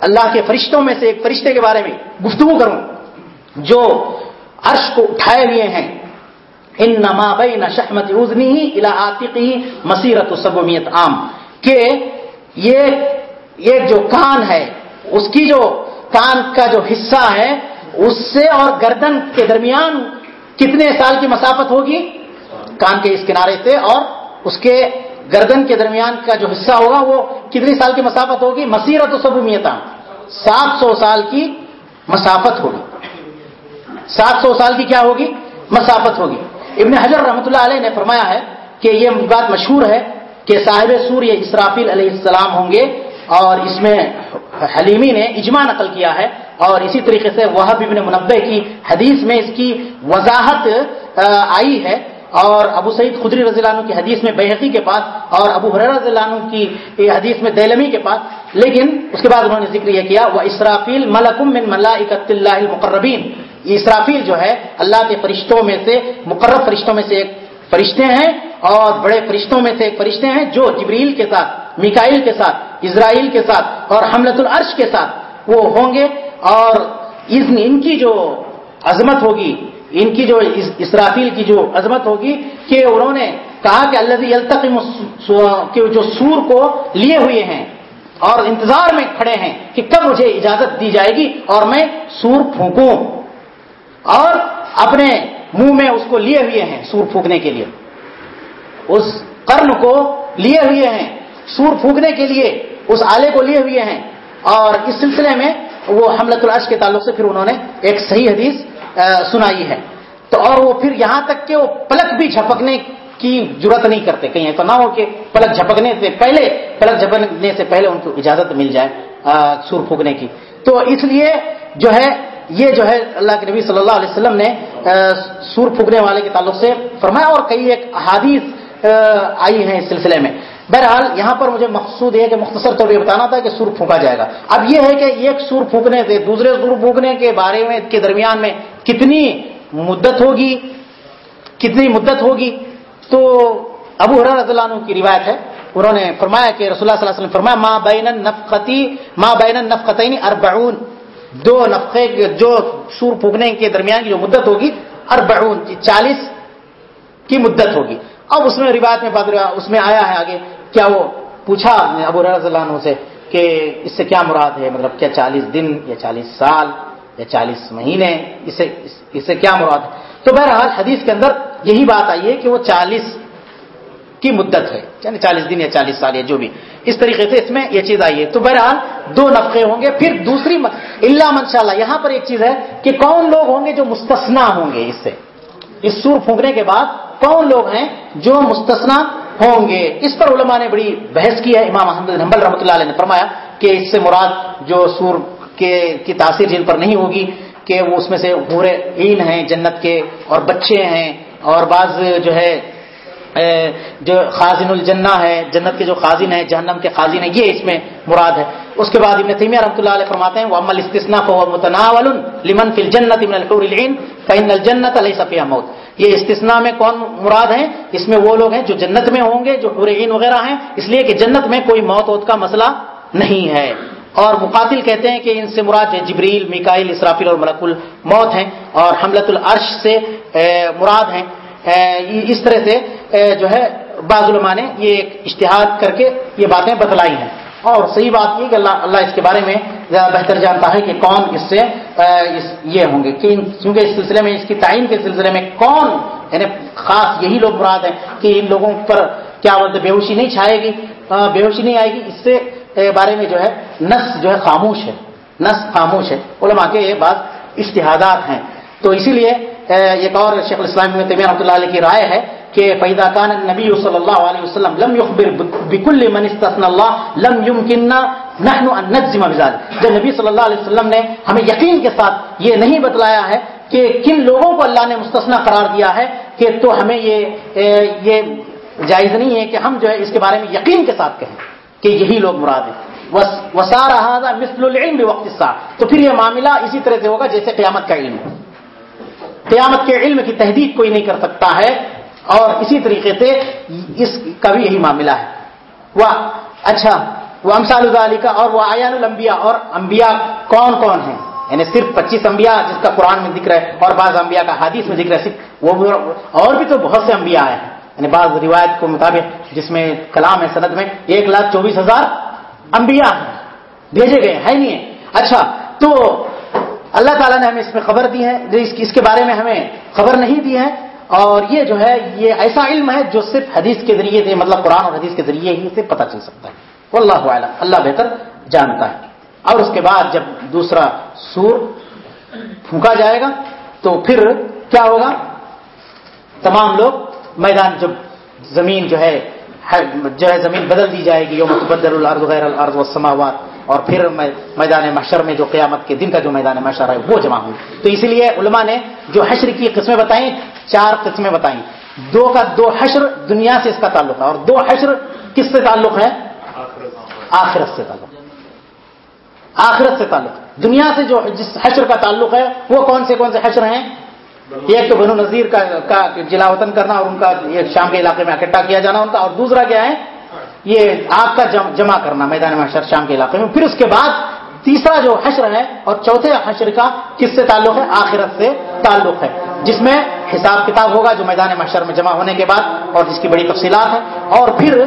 اللہ کے فرشتوں میں سے ایک فرشتے کے بارے میں گفتگو کروں جو عرش کو اٹھائے ہوئے ہیں۔ ان نما بین شحمت ازنی الا عاتقی مسیرت سبومیت عام۔ کہ یہ ایک جو کان ہے، اس کی جو کان کا جو حصہ ہے، اس سے اور گردن کے درمیان کتنے سال کی مسافت ہوگی؟ کان کے اس کنارے سے اور اس کے گردن کے درمیان کا جو حصہ ہوگا وہ کتنی سال کی مسافت ہوگی؟ مسیرت و سبومیتا۔ سات سو سال کی مسافت ہوگی۔ سات سو سال کی کیا ہوگی؟ مسافت ہوگی۔ ابن حجر رحمۃ اللہ علیہ نے فرمایا ہے کہ یہ بات مشہور ہے کہ صاحب سور یہ اسرافیل علیہ السلام ہوں گے اور اس میں حلیمی نے اجماع نقل کیا ہے اور اسی طریقے سے وہ ابن منبع کی حدیث میں اس کی وضاحت آئی ہے۔ اور ابو سعید خدری رضی اللہ عنہ کی حدیث میں بحقی کے پاس اور ابو حر رضی اللہ عنہ کی حدیث میں دہلمی کے پاس۔ لیکن اس کے بعد انہوں نے ذکر یہ کیا وہ اسرافیل ملکم من ملائکت اللہ المقربین اسرافیل جو ہے، اللہ کے فرشتوں میں سے مقرر فرشتوں میں سے ایک فرشتے ہیں اور بڑے فرشتوں میں سے ایک فرشتے ہیں جو جبریل کے ساتھ میکائل کے ساتھ، اسرائیل کے ساتھ اور حملت العرش کے ساتھ وہ ہوں گے۔ اور ان کی جو عظمت ہوگی ان کی جو اسرافیل کی جو عظمت ہوگی کہ انہوں نے کہا کہ اللہ التقم جو سور کو لیے ہوئے ہیں اور انتظار میں کھڑے ہیں کہ کب مجھے اجازت دی جائے گی اور میں سور پھونکوں اور اپنے منہ میں اس کو لیے ہوئے ہیں سور پھونکنے کے لیے۔ اس کرن کو لیے ہوئے ہیں، سور پھونکنے کے لیے اس آلے کو لیے ہوئے ہیں اور اس سلسلے میں وہ حملت العش کے تعلق سے پھر انہوں نے ایک صحیح حدیث سنائی ہے۔ تو اور وہ پھر یہاں تک کہ وہ پلک بھی جھپکنے کی ضرورت نہیں کرتے۔ کہیں ایسا نہ ہو کہ پلک جھپکنے سے پہلے، پلک جھپکنے سے پہلے ان کو اجازت مل جائے سور پھونکنے کی۔ تو اس لیے جو ہے، یہ جو ہے، اللہ کے نبی صلی اللہ علیہ وسلم نے سور پھونکنے والے کے تعلق سے فرمایا اور کئی ایک احادیث آئی ہیں اس سلسلے میں۔ بہرحال، یہاں پر مجھے مقصود ہے کہ مختصر طور پہ بتانا تھا کہ سور پھونکا جائے گا۔ اب یہ ہے کہ ایک سور پھونکنے سے، دوسرے سور پھونکنے کے بارے میں، کے درمیان میں کتنی مدت ہوگی، کتنی مدت ہوگی؟ تو ابو حر رضی اللہ عنہ کی روایت ہے، انہوں نے فرمایا کہ رسول اللہ صلی اللہ علیہ وسلم فرمایا ماں بین نفقتی ماں بین نفقتین اربعون. دو نفقے جو سور پھونکنے کے درمیان کی جو مدت ہوگی، اربعون چالیس کی مدت ہوگی۔ اب اس میں روایت میں اس میں آیا ہے آگے، کیا وہ پوچھا ابو رضی اللہ عنہ سے کہ اس سے کیا مراد ہے؟ مطلب کیا چالیس دن یا چالیس سال؟ یا چالیس مہینے اس سے کیا مراد؟ ہے تو بہرحال حدیث کے اندر یہی بات آئی ہے کہ وہ چالیس کی مدت ہے یعنی چالیس دن یا چالیس سال یا جو بھی۔ اس طریقے سے اس میں یہ چیز آئی ہے۔ تو بہرحال دو نفقے ہوں گے، پھر دوسری اللہ منشاء اللہ یہاں پر ایک چیز ہے کہ کون لوگ ہوں گے جو مستثنا ہوں گے اس سے۔ اس سور پھونکنے کے بعد کون لوگ ہیں جو مستثنا ہوں گے؟ اس پر علماء نے بڑی بحث کی ہے۔ امام احمد حمبل رحمۃ اللہ علیہ نے فرمایا کہ اس سے مراد جو سور کے، کی تاثیر جن پر نہیں ہوگی کہ وہ اس میں سے پورے عین ہیں، جنت کے اور بچے ہیں۔ اور بعض جو ہے جو خازن الجنہ ہے، جنت کے جو خازن ہیں، جہنم کے خازن ہیں، یہ اس میں مراد ہے۔ اس کے بعد ابن تیمیہ رحمۃ اللہ علیہ فرماتے ہیں وہ عمل استثنا فهو متناول لمن في الجنت من الحور العين الجنت ليس فيها موت۔ یہ استثناء میں کون مراد ہیں؟ اس میں وہ لوگ ہیں جو جنت میں ہوں گے، جو حور عین وغیرہ ہیں۔ اس لیے کہ جنت میں کوئی موت ووت کا مسئلہ نہیں ہے۔ اور مقاتل کہتے ہیں کہ ان سے مراد جبریل میکائل اسرافیل اور ملک الموت ہیں اور حملت العرش سے مراد ہیں۔ اس طرح سے جو ہے، بعض علماء نے یہ ایک اشتہاد کر کے یہ باتیں بتلائی ہیں۔ اور صحیح بات یہ کہ اللہ اللہ اس کے بارے میں زیادہ بہتر جانتا ہے کہ کون اس سے یہ ہوں گے کہ کیونکہ اس سلسلے میں، اس کی تعین کے سلسلے میں کون یعنی خاص یہی لوگ مراد ہیں کہ ان لوگوں پر کیا بولتے بے ہوشی نہیں چھائے گی ہاں، بے ہوشی نہیں آئے گی۔ اس سے بارے میں جو ہے، نس جو ہے خاموش ہے، نس خاموش ہے۔ علماء کے یہ بات اشتہادات ہیں۔ تو اسی لیے ایک اور شیخ الاسلام طبی رحمۃ اللہ علیہ کی رائے ہے کہ پیدا کان نبی صلی اللہ علیہ وسلم لم يخبر بكل من استثنى الله لم يمكننا نحن ان نجزم بذلك۔ جو نبی صلی اللہ علیہ وسلم نے ہمیں یقین کے ساتھ یہ نہیں بتلایا ہے کہ کن لوگوں کو اللہ نے مستثنا قرار دیا ہے کہ تو ہمیں یہ یہ جائز نہیں ہے کہ ہم جو ہے اس کے بارے میں یقین کے ساتھ کہیں۔ کہ یہی لوگ مراد ہیں۔ وسار مثل العلم بوقت الساعه تو پھر یہ معاملہ اسی طرح سے ہوگا جیسے قیامت کا علم۔ قیامت کے علم کی تحدید کوئی نہیں کر سکتا ہے۔ اور اسی طریقے سے اس کا بھی یہی معاملہ ہے۔ وہ اچھا وہ امسال علی کا اور وہ آیان الانبیاء۔ اور انبیاء کون کون ہیں؟ یعنی صرف پچیس انبیاء جس کا قرآن میں ذکر ہے اور بعض انبیاء کا حدیث میں ذکر ہے، صرف وہ اور بھی تو بہت سے انبیاء آئے ہیں۔ یعنی بعض روایت کے مطابق جس میں کلام ہے سند میں ایک لاکھ چوبیس ہزار انبیاء ہیں، بھیجے گئے ہیں نہیں؟ اچھا تو اللہ تعالیٰ نے ہمیں اس میں خبر دی ہے اس کے بارے میں ہمیں خبر نہیں دی ہے، اور یہ جو ہے، یہ ایسا علم ہے جو صرف حدیث کے ذریعے سے مطلب قرآن اور حدیث کے ذریعے ہی سے پتہ چل سکتا ہے۔ اللہ عالم اللہ بہتر جانتا ہے۔ اور اس کے بعد جب دوسرا سور پھونکا جائے گا، تو پھر کیا ہوگا؟ تمام لوگ میدان جب زمین جو ہے جو ہے زمین بدل دی جائے گی، یوم تبدل الارض غیر الارض والسماوات، اور پھر میدان محشر میں جو قیامت کے دن کا جو میدان محشر ہے، وہ جمع ہوئی۔ تو اسی لیے علماء نے جو حشر کی قسمیں بتائیں، چار قسمیں بتائیں۔ دو کا دو حشر دنیا سے اس کا تعلق ہے، اور دو حشر کس سے تعلق ہے؟ آخرت سے تعلق۔ آخرت سے تعلق۔ دنیا سے جو جس حشر کا تعلق ہے، وہ کون سے کون سے حشر ہیں؟ ایک تو بنو نذیر کا کا جلا وطن کرنا اور ان کا ایک شام کے علاقے میں اکٹھا کیا جانا، ان کا اور دوسرا کیا ہے؟ یہ آگ کا جمع کرنا، میدان محشر شام کے علاقے میں۔ پھر اس کے بعد تیسرا جو حشر ہے اور چوتھے حشر کا کس سے تعلق ہے؟ آخرت سے تعلق ہے۔ جس میں حساب کتاب ہوگا جو میدان محشر میں جمع ہونے کے بعد اور جس کی بڑی تفصیلات ہیں۔ اور پھر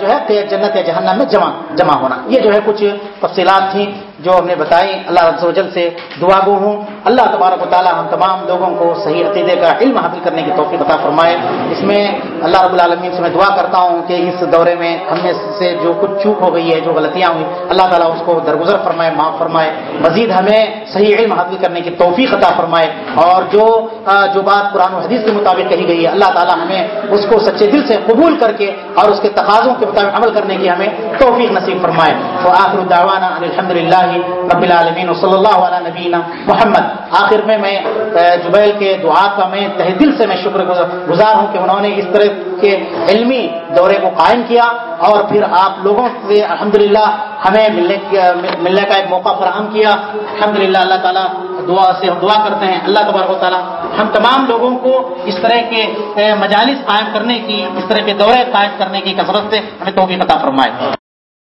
جو ہے جنت جہنم میں جمع جمع ہونا۔ یہ جو ہے، کچھ تفصیلات تھیں۔ جو ہم نے بتائی، اللہ رض و جل سے دعا گو ہوں۔ اللہ تبارک و تعالیٰ ہم تمام لوگوں کو صحیح عقیدے کا علم حاصل کرنے کی توفیق عطا فرمائے۔ اس میں اللہ رب العالمین سے میں دعا کرتا ہوں کہ اس دورے میں ہم میں سے جو کچھ چوک ہو گئی ہے، جو غلطیاں ہوئی اللہ تعالیٰ اس کو درگزر فرمائے، معاف فرمائے۔ مزید ہمیں صحیح علم حاصل کرنے کی توفیق عطا فرمائے۔ اور جو جو بات قرآن و حدیث کے مطابق کہی گئی ہے، اللہ تعالیٰ ہمیں اس کو سچے دل سے قبول کر کے اور اس کے تقاضوں کے مطابق عمل کرنے کی ہمیں توفیق نصیب فرمائے۔ تو آخر الدعوانا الحمد للہ رب العالمین و صلی اللہ علیہ نبینا محمد۔ آخر میں میں جبیل کے دعا کا میں تہ دل سے میں شکر گزار ہوں کہ انہوں نے اس طرح کے علمی دورے کو قائم کیا اور پھر آپ لوگوں سے الحمدللہ ہمیں ملنے ملنے کا ایک موقع فراہم کیا۔ الحمدللہ اللہ تعالیٰ دعا سے ہم دعا کرتے ہیں۔ اللہ تبارک و تعالیٰ ہم تمام لوگوں کو اس طرح کے مجالس قائم کرنے کی، اس طرح کے دورے قائم کرنے کی کثرت سے ہمیں توفیق عطا فرمائے۔